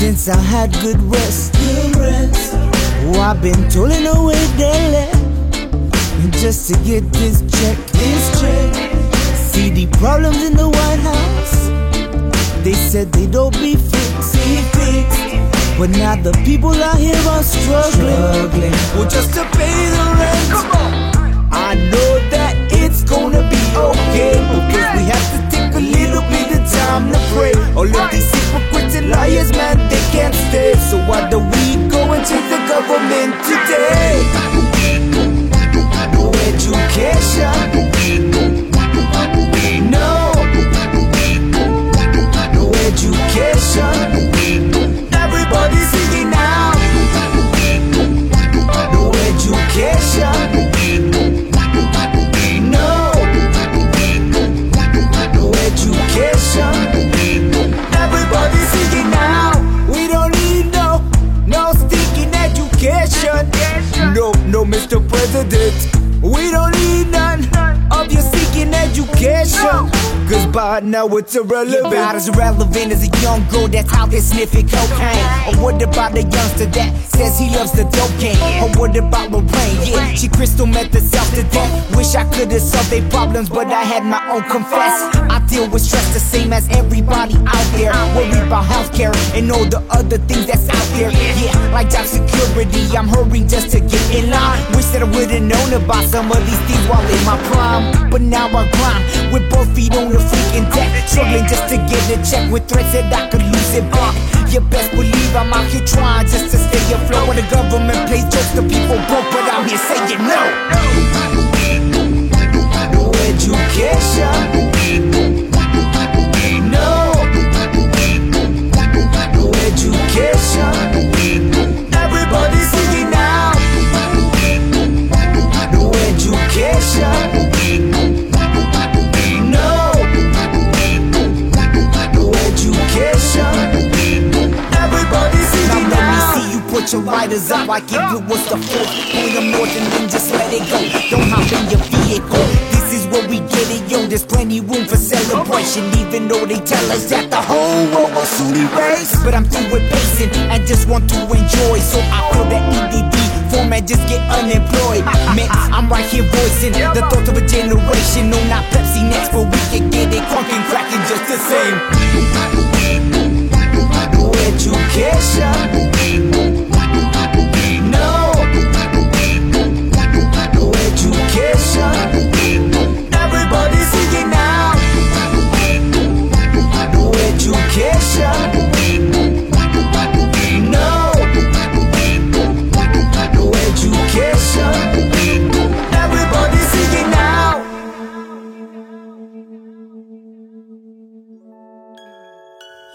since I had good rest. Oh, I've been toiling away daily just to get this check. This check. See the problems in the White House. They said they don't be fixed. Be fixed. But now the people out here are struggling. Well, just to pay the rent. I know that it's gonna be okay because we have to take a little time to pray. All of these hypocrites and liars, man, they can't stay. So why don't we go and change the government today? No education. No. No education. We don't need none of your seeking education. Cause by now it's irrelevant. You're not as relevant as a young girl that's out there sniffing cocaine. Or what about the youngster that says he loves the dope game? Or what about Lorraine? Yeah, she crystal meth herself to death. Wish I could have solved their problems, but I had my confess. I deal with stress the same as everybody out there. Worry about healthcare and all the other things that's out there. Yeah, like job security, I'm hurrying just to get in line. Wish that I would've known about some of these things while in my prime. But now I grind with both feet on the freaking deck. Struggling just to get a check with threats that I could lose it back. You best believe I'm out here trying just to stay afloat. When the government plays jokes, the people broke, but I'm here saying. No your lighters up like if it was the fourth. Point them north and just let it go. Don't hop in your vehicle. Where we get it, yo. There's plenty room for celebration, even though they tell us that the whole world will soon erase. But I'm through with pacing and just want to enjoy. So I feel that EDD format just get unemployed. Man, I'm right here voicing the thoughts of a generation. No, not Pepsi next, but we can get it crunk and cracking just the same. Education. Education. No. Education. Everybody's singing now.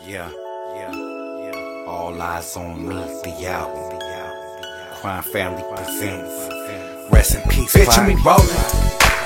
Yeah, yeah, yeah. All eyes on me, the album. Crime Family presents. Rest in peace, Picture me rolling.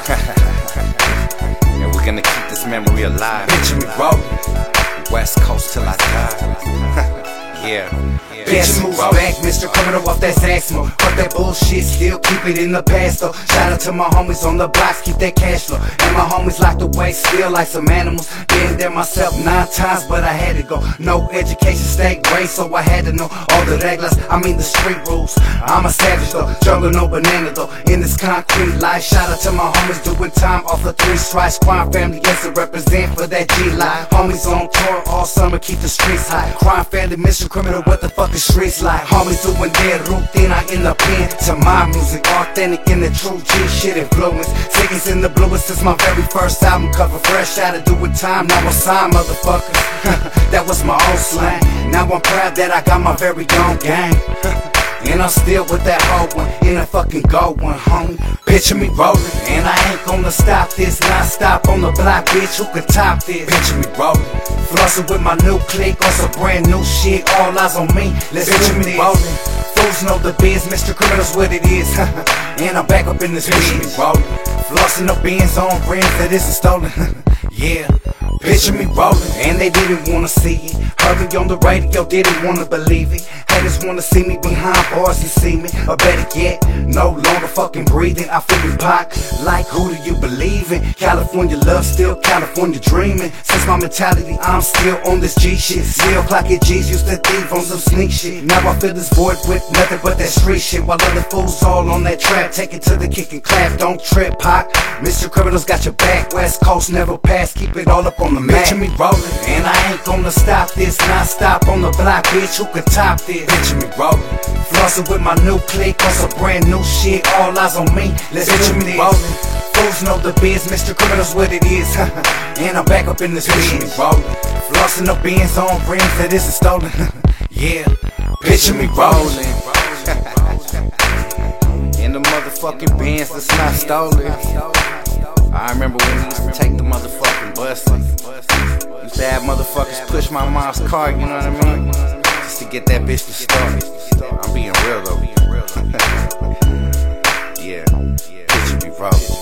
and we're gonna keep this memory alive. Picture me rolling. West Coast till I die. yeah. Bitch move moves back, Mr. Criminal off that Zaxmo. Fuck that bullshit, still keep it in the past though. Shout out to my homies on the blocks, keep that cash flow. And my homies locked away, still like some animals. Been there myself nine times, but I had to go. No education, state grade, so I had to know all the reglas. I mean the street rules. I'm a savage though, jungle no banana though. In this concrete life, shout out to my homies doing time off the three strikes. Crime family, yes, to represent for that G life. Homies on tour all summer, keep the streets high. Crime family, mission criminal, what the fuck is streets like? Homies doing their routine, I in the pen to my music, authentic in the true G shit influence. Tickets in the bluest since my very first album cover. Fresh out of doing time, now I'm signed, motherfuckers. that was my old slang. Now I'm proud that I got my very own gang. And I'm still with that whole one, in a fucking gold one, homie. Picture me rolling, and I ain't gonna stop this. Non stop on the block, bitch. Who could top this? Picture me rolling, flossing with my new clique on some brand new shit. All eyes on me. Let's picture me rolling. Fools know the biz, Mr. Criminal's what it is. and I'm back up in this bitch. Me rolling, flossing the bins on brands that isn't stolen. yeah. Picture me rolling, and they didn't wanna see it. Heard me on the radio, didn't wanna believe it. Haters wanna see me behind bars and see me. Or better yet, no longer fucking breathing. I feel pop. Like who do you believe in? California love, still California dreaming. Since my mentality, I'm still on this G shit. Still clocking G's, used to thief on some sneak shit. Now I fill this void with nothing but that street shit. While other fools all on that trap, take it to the kick and clap. Don't trip, Pac. Mr. Criminals got your back. West Coast never pass, keep it all up on the map. Picture me rolling, and I ain't gonna stop this. Non stop on the block, bitch. Who could top this? Picture me rolling, Flossin' with my new clique on some brand new shit. All eyes on me. Let's picture me rolling. Fools know the biz, Mr. Criminals what it is. and I'm back up in this bitch. flossing the bins on brands that isn't stolen. yeah, picture me rolling. in the motherfucking bands that's not stolen. I remember when we used to take the motherfucking to have motherfuckers push my mom's car, you know what I mean? To get that bitch to start. I'm being real though. yeah, picture me rolling.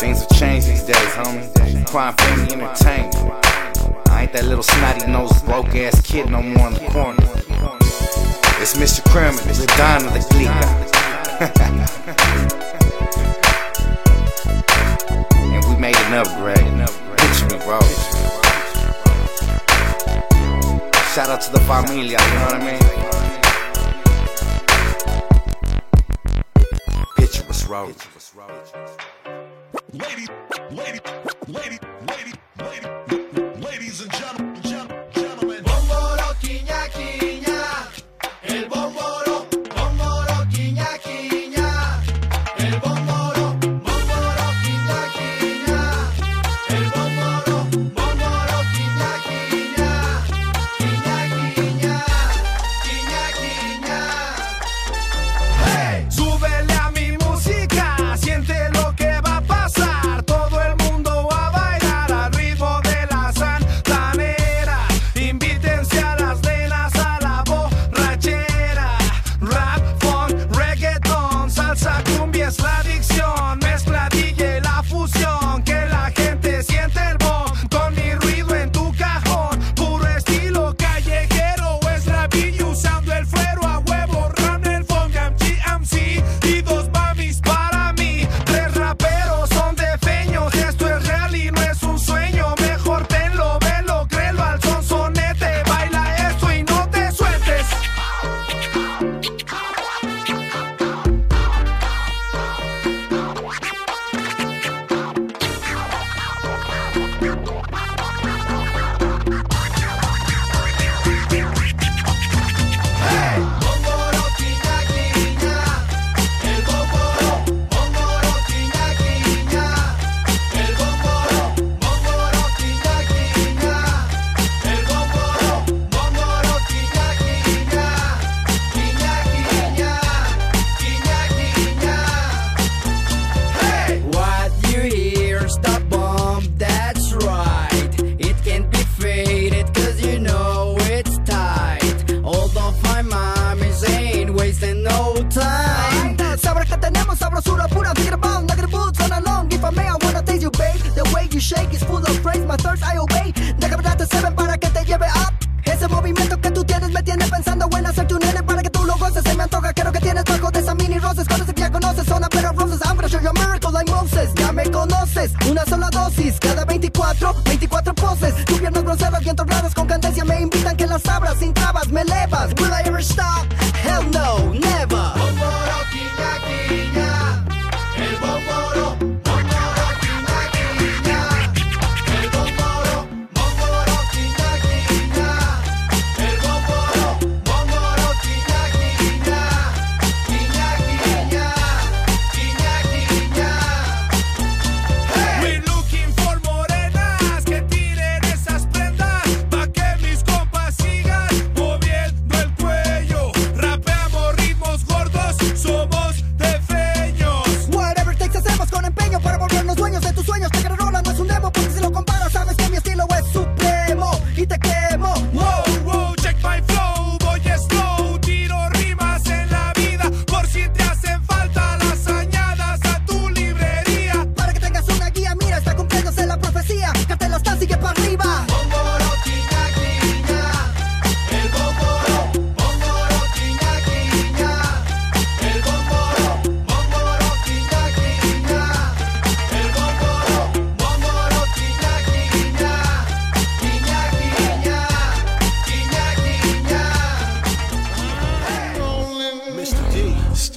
Things have changed these days, homie. Crime family entertainment. I ain't that little snotty nosed broke ass kid no more in the corner. It's Mr. Criminal, the Don of the Clique. and we made an upgrade. Picture me roll. Shout out to the familia, you know what I mean? Picture us rolling. Ladies, ladies, ladies, ladies,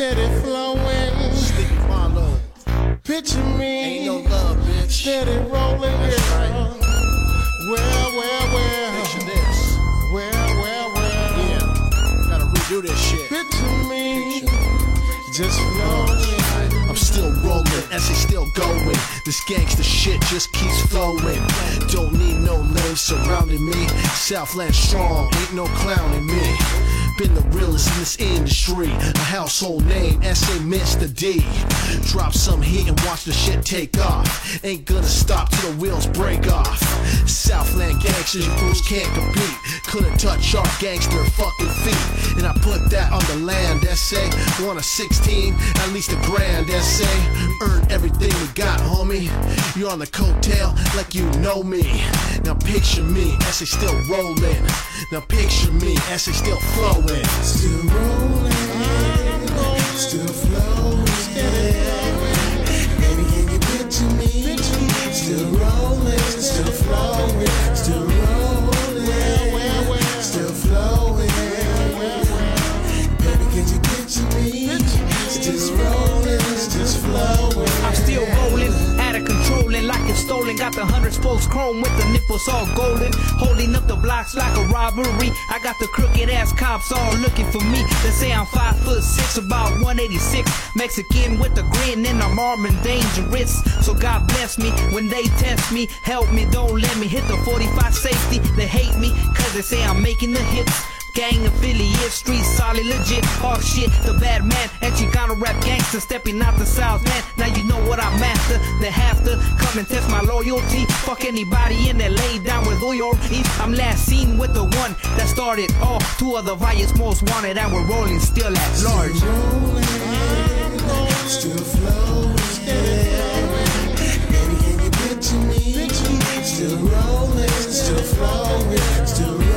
Steady flowing. Sleepy Malo. Picture me. Ain't no love, bitch. Steady rolling, girl. Well, well, well. Picture this. Well, well, well. Yeah. Gotta redo this shit. Picture me. Just flowing. I'm still rolling, as they still going. This gangster shit just keeps flowing. Don't need no lame surrounding me. Southland strong, ain't no clowning me. Been the realest in this industry. A household name, S.A. Mr. D. Drop some heat and watch the shit take off. Ain't gonna stop till the wheels break off. Southland gangsters, you fools can't compete. Couldn't touch our gangster fucking feet. And I put that on the land, S.A. Won a 16, at least a grand, S.A. Earned everything we got, homie. You're on the coattail like you know me. Now picture me, S.A. still rolling. Now picture me, S.A. still flowing. Still rolling. Still flowing. Baby, me? Still rolling. Still flowing. Still stolen. Got the hundred spokes chrome with the nipples all golden. Holding up the blocks like a robbery. I got the crooked ass cops all looking for me. They say I'm five foot six, about 186. Mexican with a grin and I'm armed and dangerous. So God bless me when they test me. Help me, don't let me hit the 45 safety. They hate me cause they say I'm making the hits. Gang affiliate, street solid, legit, off shit, the bad man, and Chicano rap gangster stepping out the south, man. Now you know what I'm after. They have to come and test my loyalty. Fuck anybody in there, lay down with loyalty. I'm last seen with the one that started all two of the riots most wanted, and we're rolling still at large. Still flowing. Baby, can you me? Still rolling. Still flowing. Still rolling. Still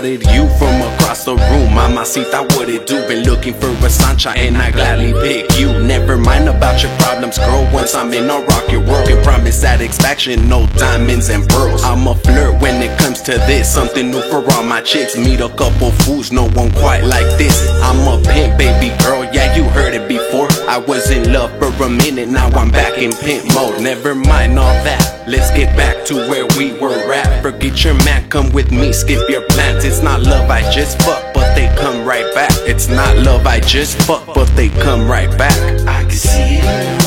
Spotted you from across the room. Mamacita, what it do? Been looking for a Sancha, and I gladly pick you. Never mind about your problems, girl. Once I'm in a rock, your world can promise satisfaction. No diamonds and pearls. I'm a flirt when it comes to this. Something new for all my chicks. Meet a couple fools, no one quite like this. I'm a pimp, baby girl. Yeah, you heard it before. I was in love for a minute, now I'm back in pimp mode. Never mind all that. Let's get back to where we were at. Forget your man, come with me, skip your plans. It's not love, I just fuck, but they come right back. It's not love, I just fuck, but they come right back. I can see it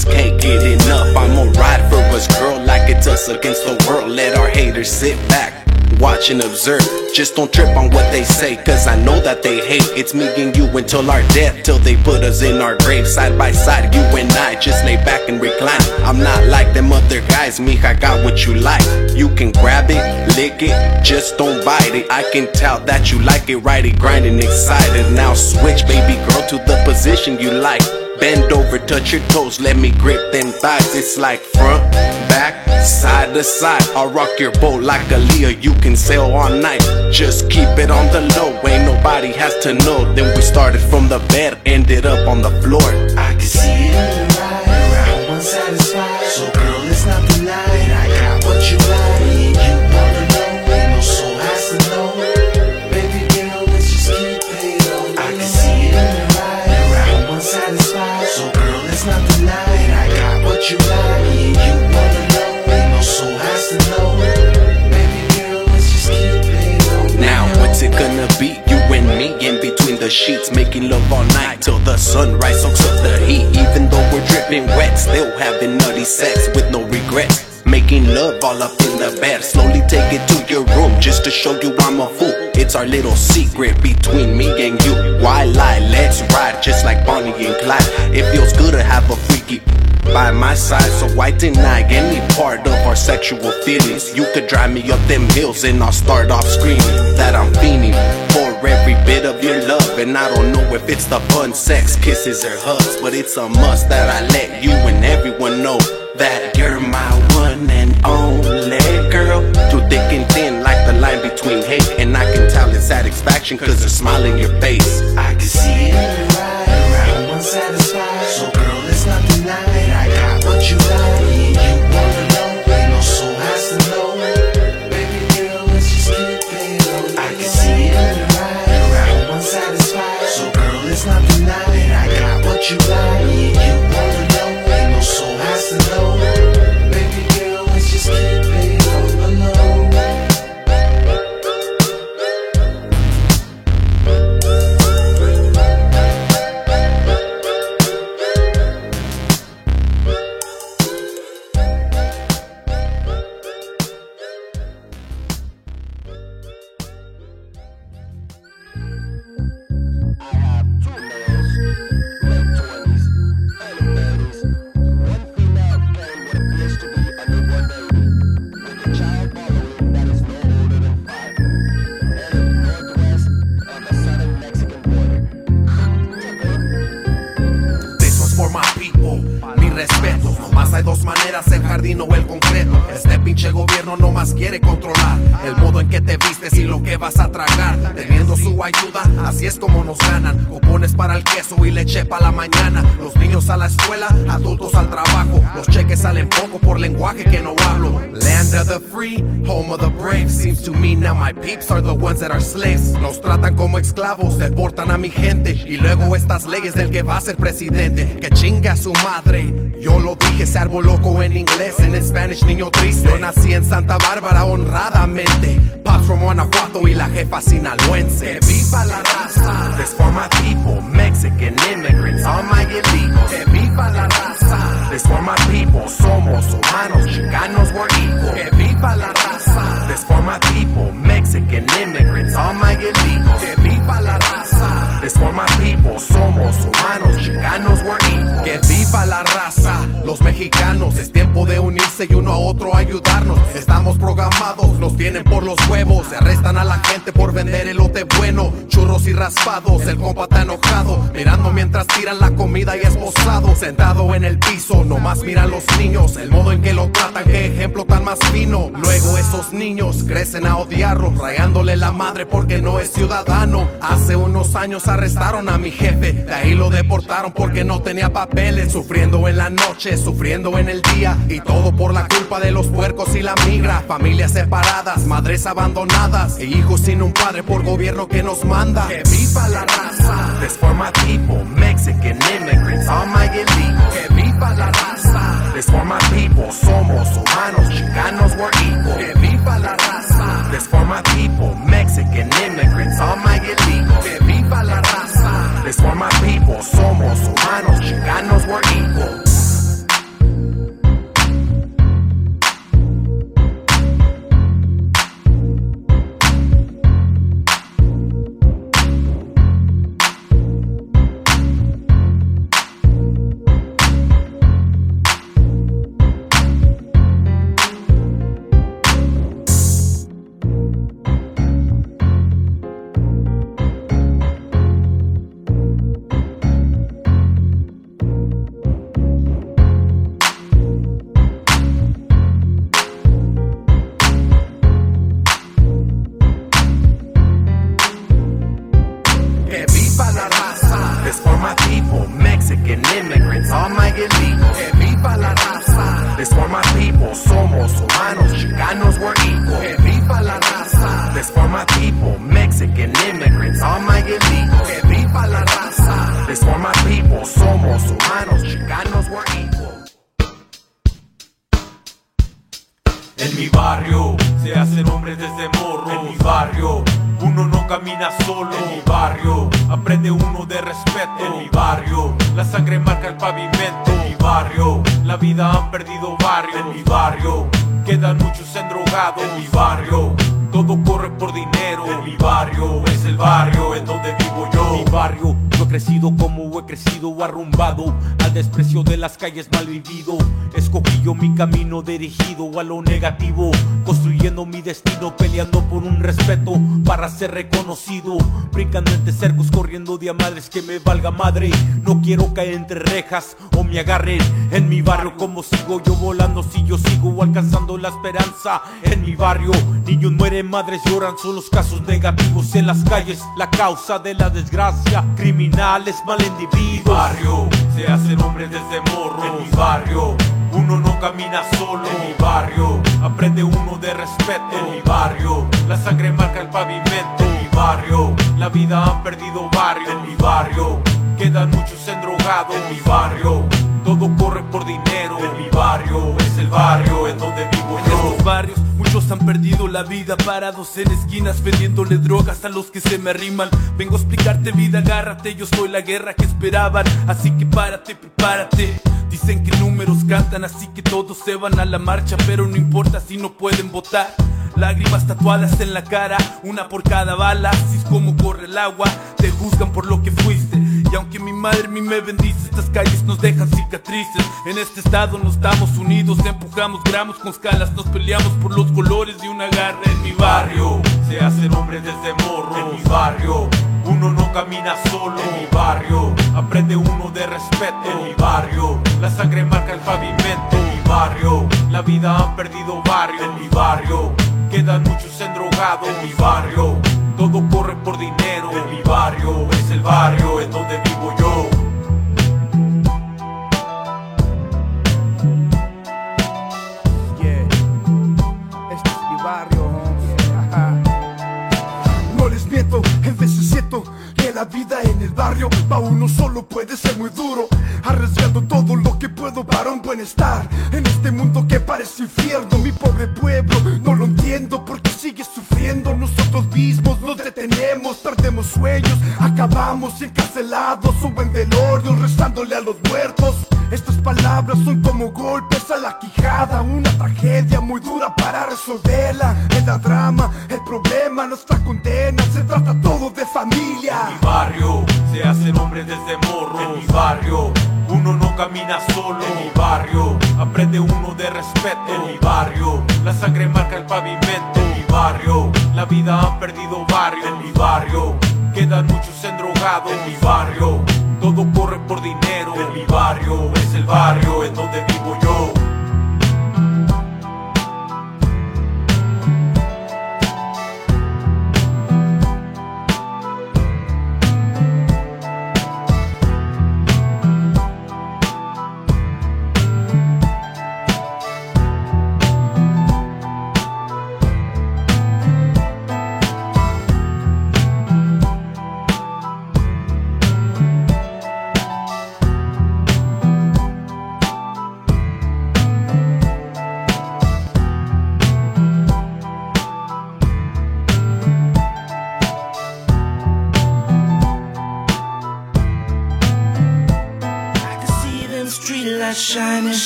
just can't get enough. I'm a ride for us, girl, like it's us against the world. Let our haters sit back. Watch and observe, just don't trip on what they say, cause I know that they hate. It's me and you until our death, till they put us in our grave side by side. You and I just lay back and recline. I'm not like them other guys, mija, I got what you like. You can grab it, lick it, just don't bite it. I can tell that you like it, righty, grinding, excited. Now switch, baby girl, to the position you like. Bend over, touch your toes, let me grip them thighs. It's like front, back, side to side. I'll rock your boat like a Leo, you can sail all night. Just keep it on the low, ain't nobody has to know. Then we started from the bed, ended up on the floor. I can see it sheets, making love all night till the sunrise soaks up the heat. Even though we're dripping wet, still having nutty sex with no regrets. Making love all up in the bed. Slowly take it to your room just to show you I'm a fool. It's our little secret between me and you. Why lie? Let's ride just like Bonnie and Clyde. It feels good to have a freaky by my side, so why deny any part of our sexual feelings? You could drive me up them hills and I'll start off screaming that I'm fiending for every bit of your love. And I don't know if it's the fun sex, kisses, or hugs, but it's a must that I let you and everyone know that you're my one and only girl. Too thick and thin, like the line between hate, and I can tell it's satisfaction cause there's smile in your face. I can see it in your eyes. I'm unsatisfied. So girl, it's not the night. I got what you like. You like. Hay dos maneras, el jardín o el concreto. Este pinche gobierno nomás quiere controlar el modo en que te vistes y lo que vas a tragar. Teniendo su ayuda, así es como nos ganan. Cupones para el queso y leche para la mañana. Los niños a la escuela, adultos al trabajo. Los cheques salen poco por lenguaje que no hablo. Land of the free, home of the brave. Seems to me now my peeps are the ones that are slaves. Nos tratan como esclavos, deportan a mi gente. Y luego estas leyes del que va a ser presidente. Que chinga a su madre. Yo lo dije, se árbol loco en inglés, en Spanish, niño triste. Yo nací en Santa Bárbara honradamente. Pops from Guanajuato y la jefa sinaloense. Que viva la raza. This for my people, Mexican immigrants, all my illegals. Que viva la raza. This for my people, somos humanos, chicanos, we're equal. Que viva la raza. This for my people, Mexican immigrants, all my illegals. Que viva la raza. This for my people, somos humanos, chicanos, we're. Que viva la raza, los mexicanos. Es tiempo de unirse y uno a otro ayudarnos. Estamos programados, nos tienen por los huevos. Se arrestan a la gente por vender elote bueno, churros y raspados. El compa está enojado, mirando mientras tiran la comida y esposado. Sentado en el piso, nomás miran los niños. El modo en que lo tratan, qué ejemplo tan más fino. Luego esos niños crecen a odiarlo, rayándole la madre porque no es ciudadano. Hace unos años arrestaron a mi jefe, de ahí lo deportaron porque no tenía papeles. Sufriendo en la noche, sufriendo en el día. Y todo por la culpa de los puercos y la migra. Familias separadas, madres abandonadas. E hijos sin un padre por gobierno que nos manda. Que viva la raza. This for my people, Mexican immigrants, all my illegals. Que viva la raza. This for my people, somos humanos, chicanos, we're equal. Que viva la raza. This for my people, Mexican immigrants, all my illegals. Viva la raza. This for my people, somos humanos, chicanos, we're equal. La vida han perdido barrio. En mi barrio quedan muchos endrogados. En mi barrio todo corre por dinero. En mi barrio es el barrio en donde vivo yo. Mi barrio crecido como he crecido arrumbado al desprecio de las calles mal vivido. Escogí yo mi camino dirigido a lo negativo, construyendo mi destino, peleando por un respeto para ser reconocido. Brincando entre cercos, corriendo de a madres que me valga madre. No quiero caer entre rejas o me agarren en mi barrio. Como sigo yo volando, si yo sigo alcanzando la esperanza en mi barrio. Niños mueren, madres lloran, son los casos negativos en las calles. La causa de la desgracia, criminales, mal individuos. barrio se hacen hombres desde morro. En mi barrio uno no camina solo. En mi barrio aprende uno de respeto. Mi barrio la sangre marca el pavimento. En mi barrio la vida han perdido barrio. Mi barrio quedan muchos endrogados. En mi barrio todo corre por dinero. En mi barrio es el barrio en donde vivo yo. Han perdido la vida Parados en esquinas vendiéndole drogas a los que se me arriman. Vengo a explicarte vida, agárrate, yo soy la guerra que esperaban. Así que párate, prepárate. Dicen que números cantan, así que todos se van a la marcha Pero no importa si no pueden votar. Lágrimas tatuadas en la cara, una por cada bala Así es como corre el agua, te juzgan por lo que fuiste Y aunque mi madre a mí me bendice, estas calles nos dejan cicatrices En este estado no estamos unidos, empujamos gramos con escalas Nos peleamos por los colores de una garra en mi barrio se hacen hombres desde morro. En mi barrio uno no camina solo. En mi barrio aprende uno de respeto. En mi barrio la sangre marca el pavimento. Barrio la vida han perdido barrio. En mi barrio quedan muchos endrogados. En mi barrio todo corre por dinero. En mi barrio es el barrio en donde vivo yo. Yeah. Este es mi barrio. No les miento, en veces siento que la vida en el barrio pa' uno solo puede ser muy duro. Arriesgando todo lo que puedo para un bienestar En este mundo que parece infierno Mi pobre pueblo no lo entiendo porque sigue sufriendo. Nosotros mismos nos detenemos, perdemos sueños Acabamos encarcelados o en velorios rezándole a los muertos. Estas palabras son como golpes a la quijada Una tragedia muy dura para resolverla. En la drama, el problema, nuestra condena Se trata todo de familia. Barrio se hacen hombres desde morro. En mi barrio uno no camina solo. En mi barrio aprende uno de respeto. En mi barrio la sangre marca el pavimento. En mi barrio la vida han perdido barrio. En mi barrio quedan muchos endrogados. En mi barrio todo corre por dinero. En mi barrio es el barrio en donde vivo yo.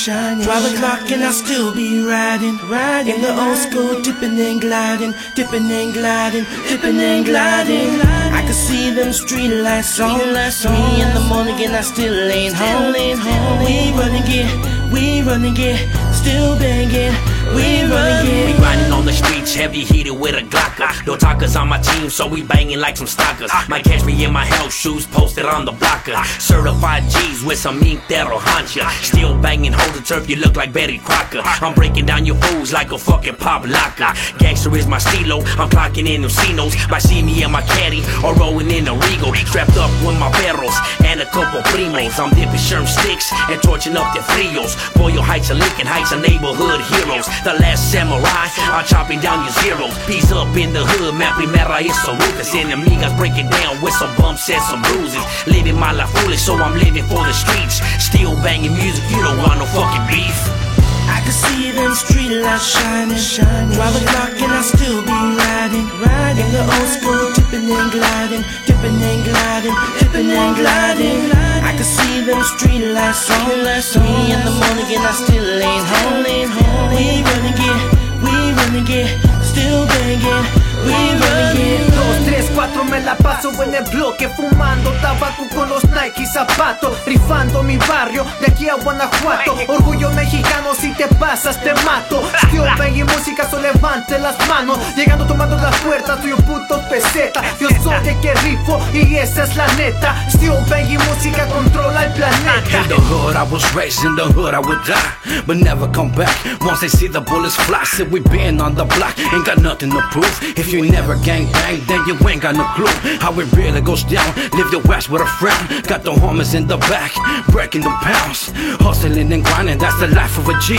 Shining, shining. Drive a clock and I'll still be riding, riding. In the old school, dipping and gliding, dipping and gliding, dipping and gliding. I can see them street lights on, three in the morning and I still ain't home. We running it, we running it, still banging, we We grinding on the streets, heavy heated with a Glocker. No talkers on my team, so we banging like some stalkers. Might catch me in my house shoes posted on the blocker. Certified G's with some ink that'll haunt ya. Still banging, hold the turf, you look like Betty Crocker. I'm breaking down your fools like a fucking pop locker. Gangster is my stilo, I'm clocking in them Cinos. Might see me in my caddy or rolling in a Regal. Strapped up with my perros and a couple primos. I'm dipping sherm sticks and torching up the frios. Boyle Heights and Lincoln Heights are neighborhood heroes. The last samurai, I'm chopping down your zeros. Peace up in the hood, man, primera es so Lucas. Enemigas break it down with some bumps and some bruises. Living my life foolish, so I'm living for the streets. Still banging music, you don't want no fucking beef. I can see them street lights shining, shining. Drive a clock and I'll still be riding, riding. In The old school dipping and gliding, dipping and gliding, dipping and gliding. I can see them street lights on, three in the morning and I still ain't home. ain't home. We running it, we running it, still banging. Dos, tres, cuatro, me la paso en el bloque Fumando tabaco con los Nike zapatos Rifando mi barrio de aquí a Guanajuato. Orgullo mexicano, si te pasas te mato. Still banging música, so levante las manos. Llegando tomando las puertas, soy un puto peseta. Yo soy el que rifo y esa es la neta. Still banging música, controla el planeta. In the hood, I was raised in the hood, I would die, but never come back. Once they see the bullets fly, said we been on the block, ain't got nothing to prove. If you never gang bang, then you ain't got no clue how it really goes down. Live the west with a frown, got the homies in the back, breaking the pounds, hustling and grinding. That's the life of a G.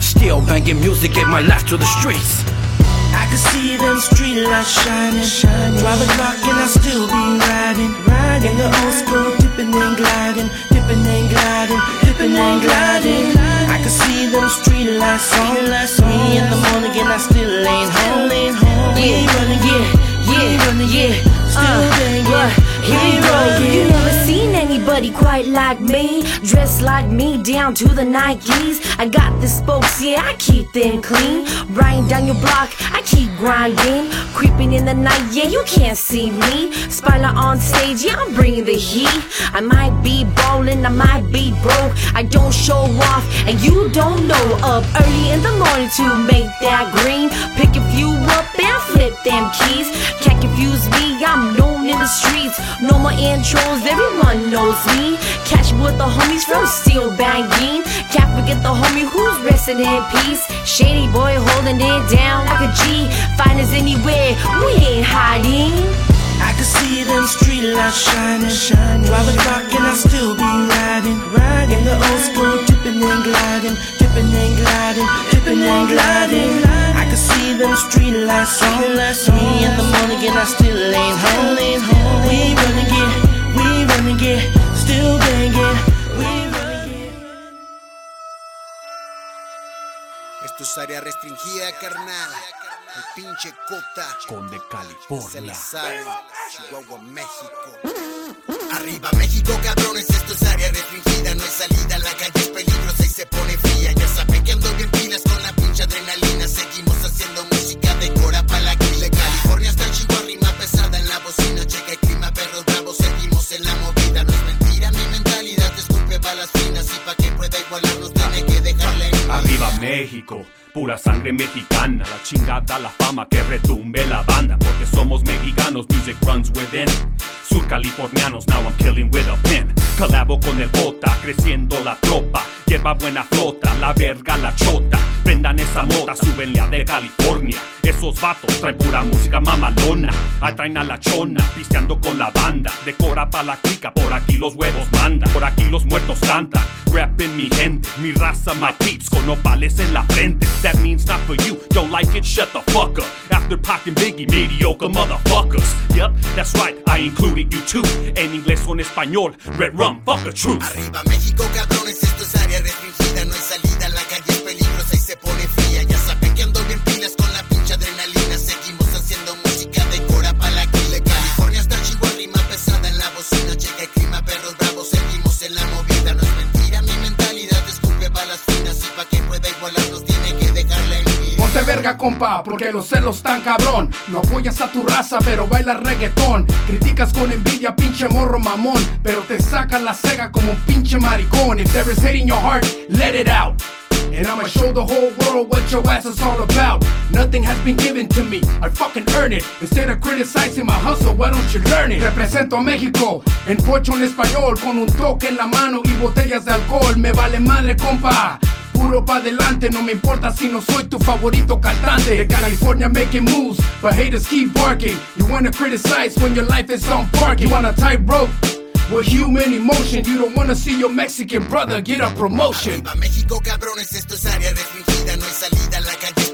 Still banging music, gave my life to the streets. I can see them street lights shining, shining. Drive a clock and I'll still be riding, riding. The old school dipping and gliding, dipping and gliding, dipping and gliding. I can see them street lights on, three in the morning and I still ain't home. We running it, we running it, still uh, banging, running You never seen anybody quite like me. Dressed like me down to the Nikes. I got the spokes, yeah, I keep them clean. Riding down your block, I keep grinding. Creeping in the night, yeah, you can't see me. Spotlight on stage, yeah, I'm bringing the heat. I might be ballin', I might be broke. I don't show off, and you don't know. Up early in the morning to make that green. Pick a few up and flip them keys. Can't confuse me, I'm known in the streets. No more intros, everyone knows me. Catch with the homies from Steel. Can't forget the homie who's resting in peace. Shady boy holding it down like a G. Find us anywhere, we ain't hiding. I can see them street lights shining, shining. Drive a clock and I'll still be riding, riding. In The old school dipping and gliding, dipping and gliding, dipping and gliding. Can see them street lights on, three in the morning and I still ain't home. We running it, we running it, still banging. Esto es área restringida, carnal. El pinche cota. Conde California. Se la sabe. Chihuahua, México. Arriba México, cabrones, esto es área restringida. No hay salida, la calle es peligrosa y se pone fría. Ya saben que ando bien pilas con la pinche adrenalina. Seguimos haciendo música de cora pa' la. De California hasta Chihuahua, rima pesada en la bocina. Checa el clima, perros bravos, seguimos en la movida. No es mentira, mi mentalidad escupe balas finas. Y pa' que pueda igualarnos, tiene que dejarle Arriba México, pura sangre mexicana. La chingada, la fama que retumbe la banda. Porque somos mexicanos, music runs within. Sur californianos, now I'm killing with a pen. Colabo con el bota, creciendo la tropa. Hierba buena flota, la verga la chota. Prendan esa mota, súbenle a de California. Esos vatos traen pura música mamalona. Atraen a la chona, pisteando con la banda. Decora pa' la clica, por aquí los huevos mandan. Por aquí los muertos cantan. Rapping mi gente, mi raza, my peeps, con opales en la frente. That means not for you. Don't like it, shut the fuck up. After Pac Biggie, mediocre motherfuckers. Yep, that's right, I included you too. En inglés o en español, red rum, fuck the truth. Arriba México, cabrones, compa, porque los celos tan cabrón. No apoyas a tu raza, pero bailas reggaetón. Criticas con envidia, pinche morro mamón. Pero te sacan la cega como un pinche maricón. If there is hate in your heart, let it out. And I'ma show the whole world what your ass is all about. Nothing has been given to me, I fucking earn it. Instead of criticizing my hustle, why don't you learn it? Represento a México en pocho en español, con un toque en la mano y botellas de alcohol. Me vale madre, compa. Puro pa' adelante, no me importa si no soy tu favorito cantante. De California making moves, but haters keep barking. You wanna criticize when your life is on park. You want a tightrope with human emotion. You don't wanna see your Mexican brother get a promotion. Arriba México, cabrones, esto es área restringida. No hay salida, la calle es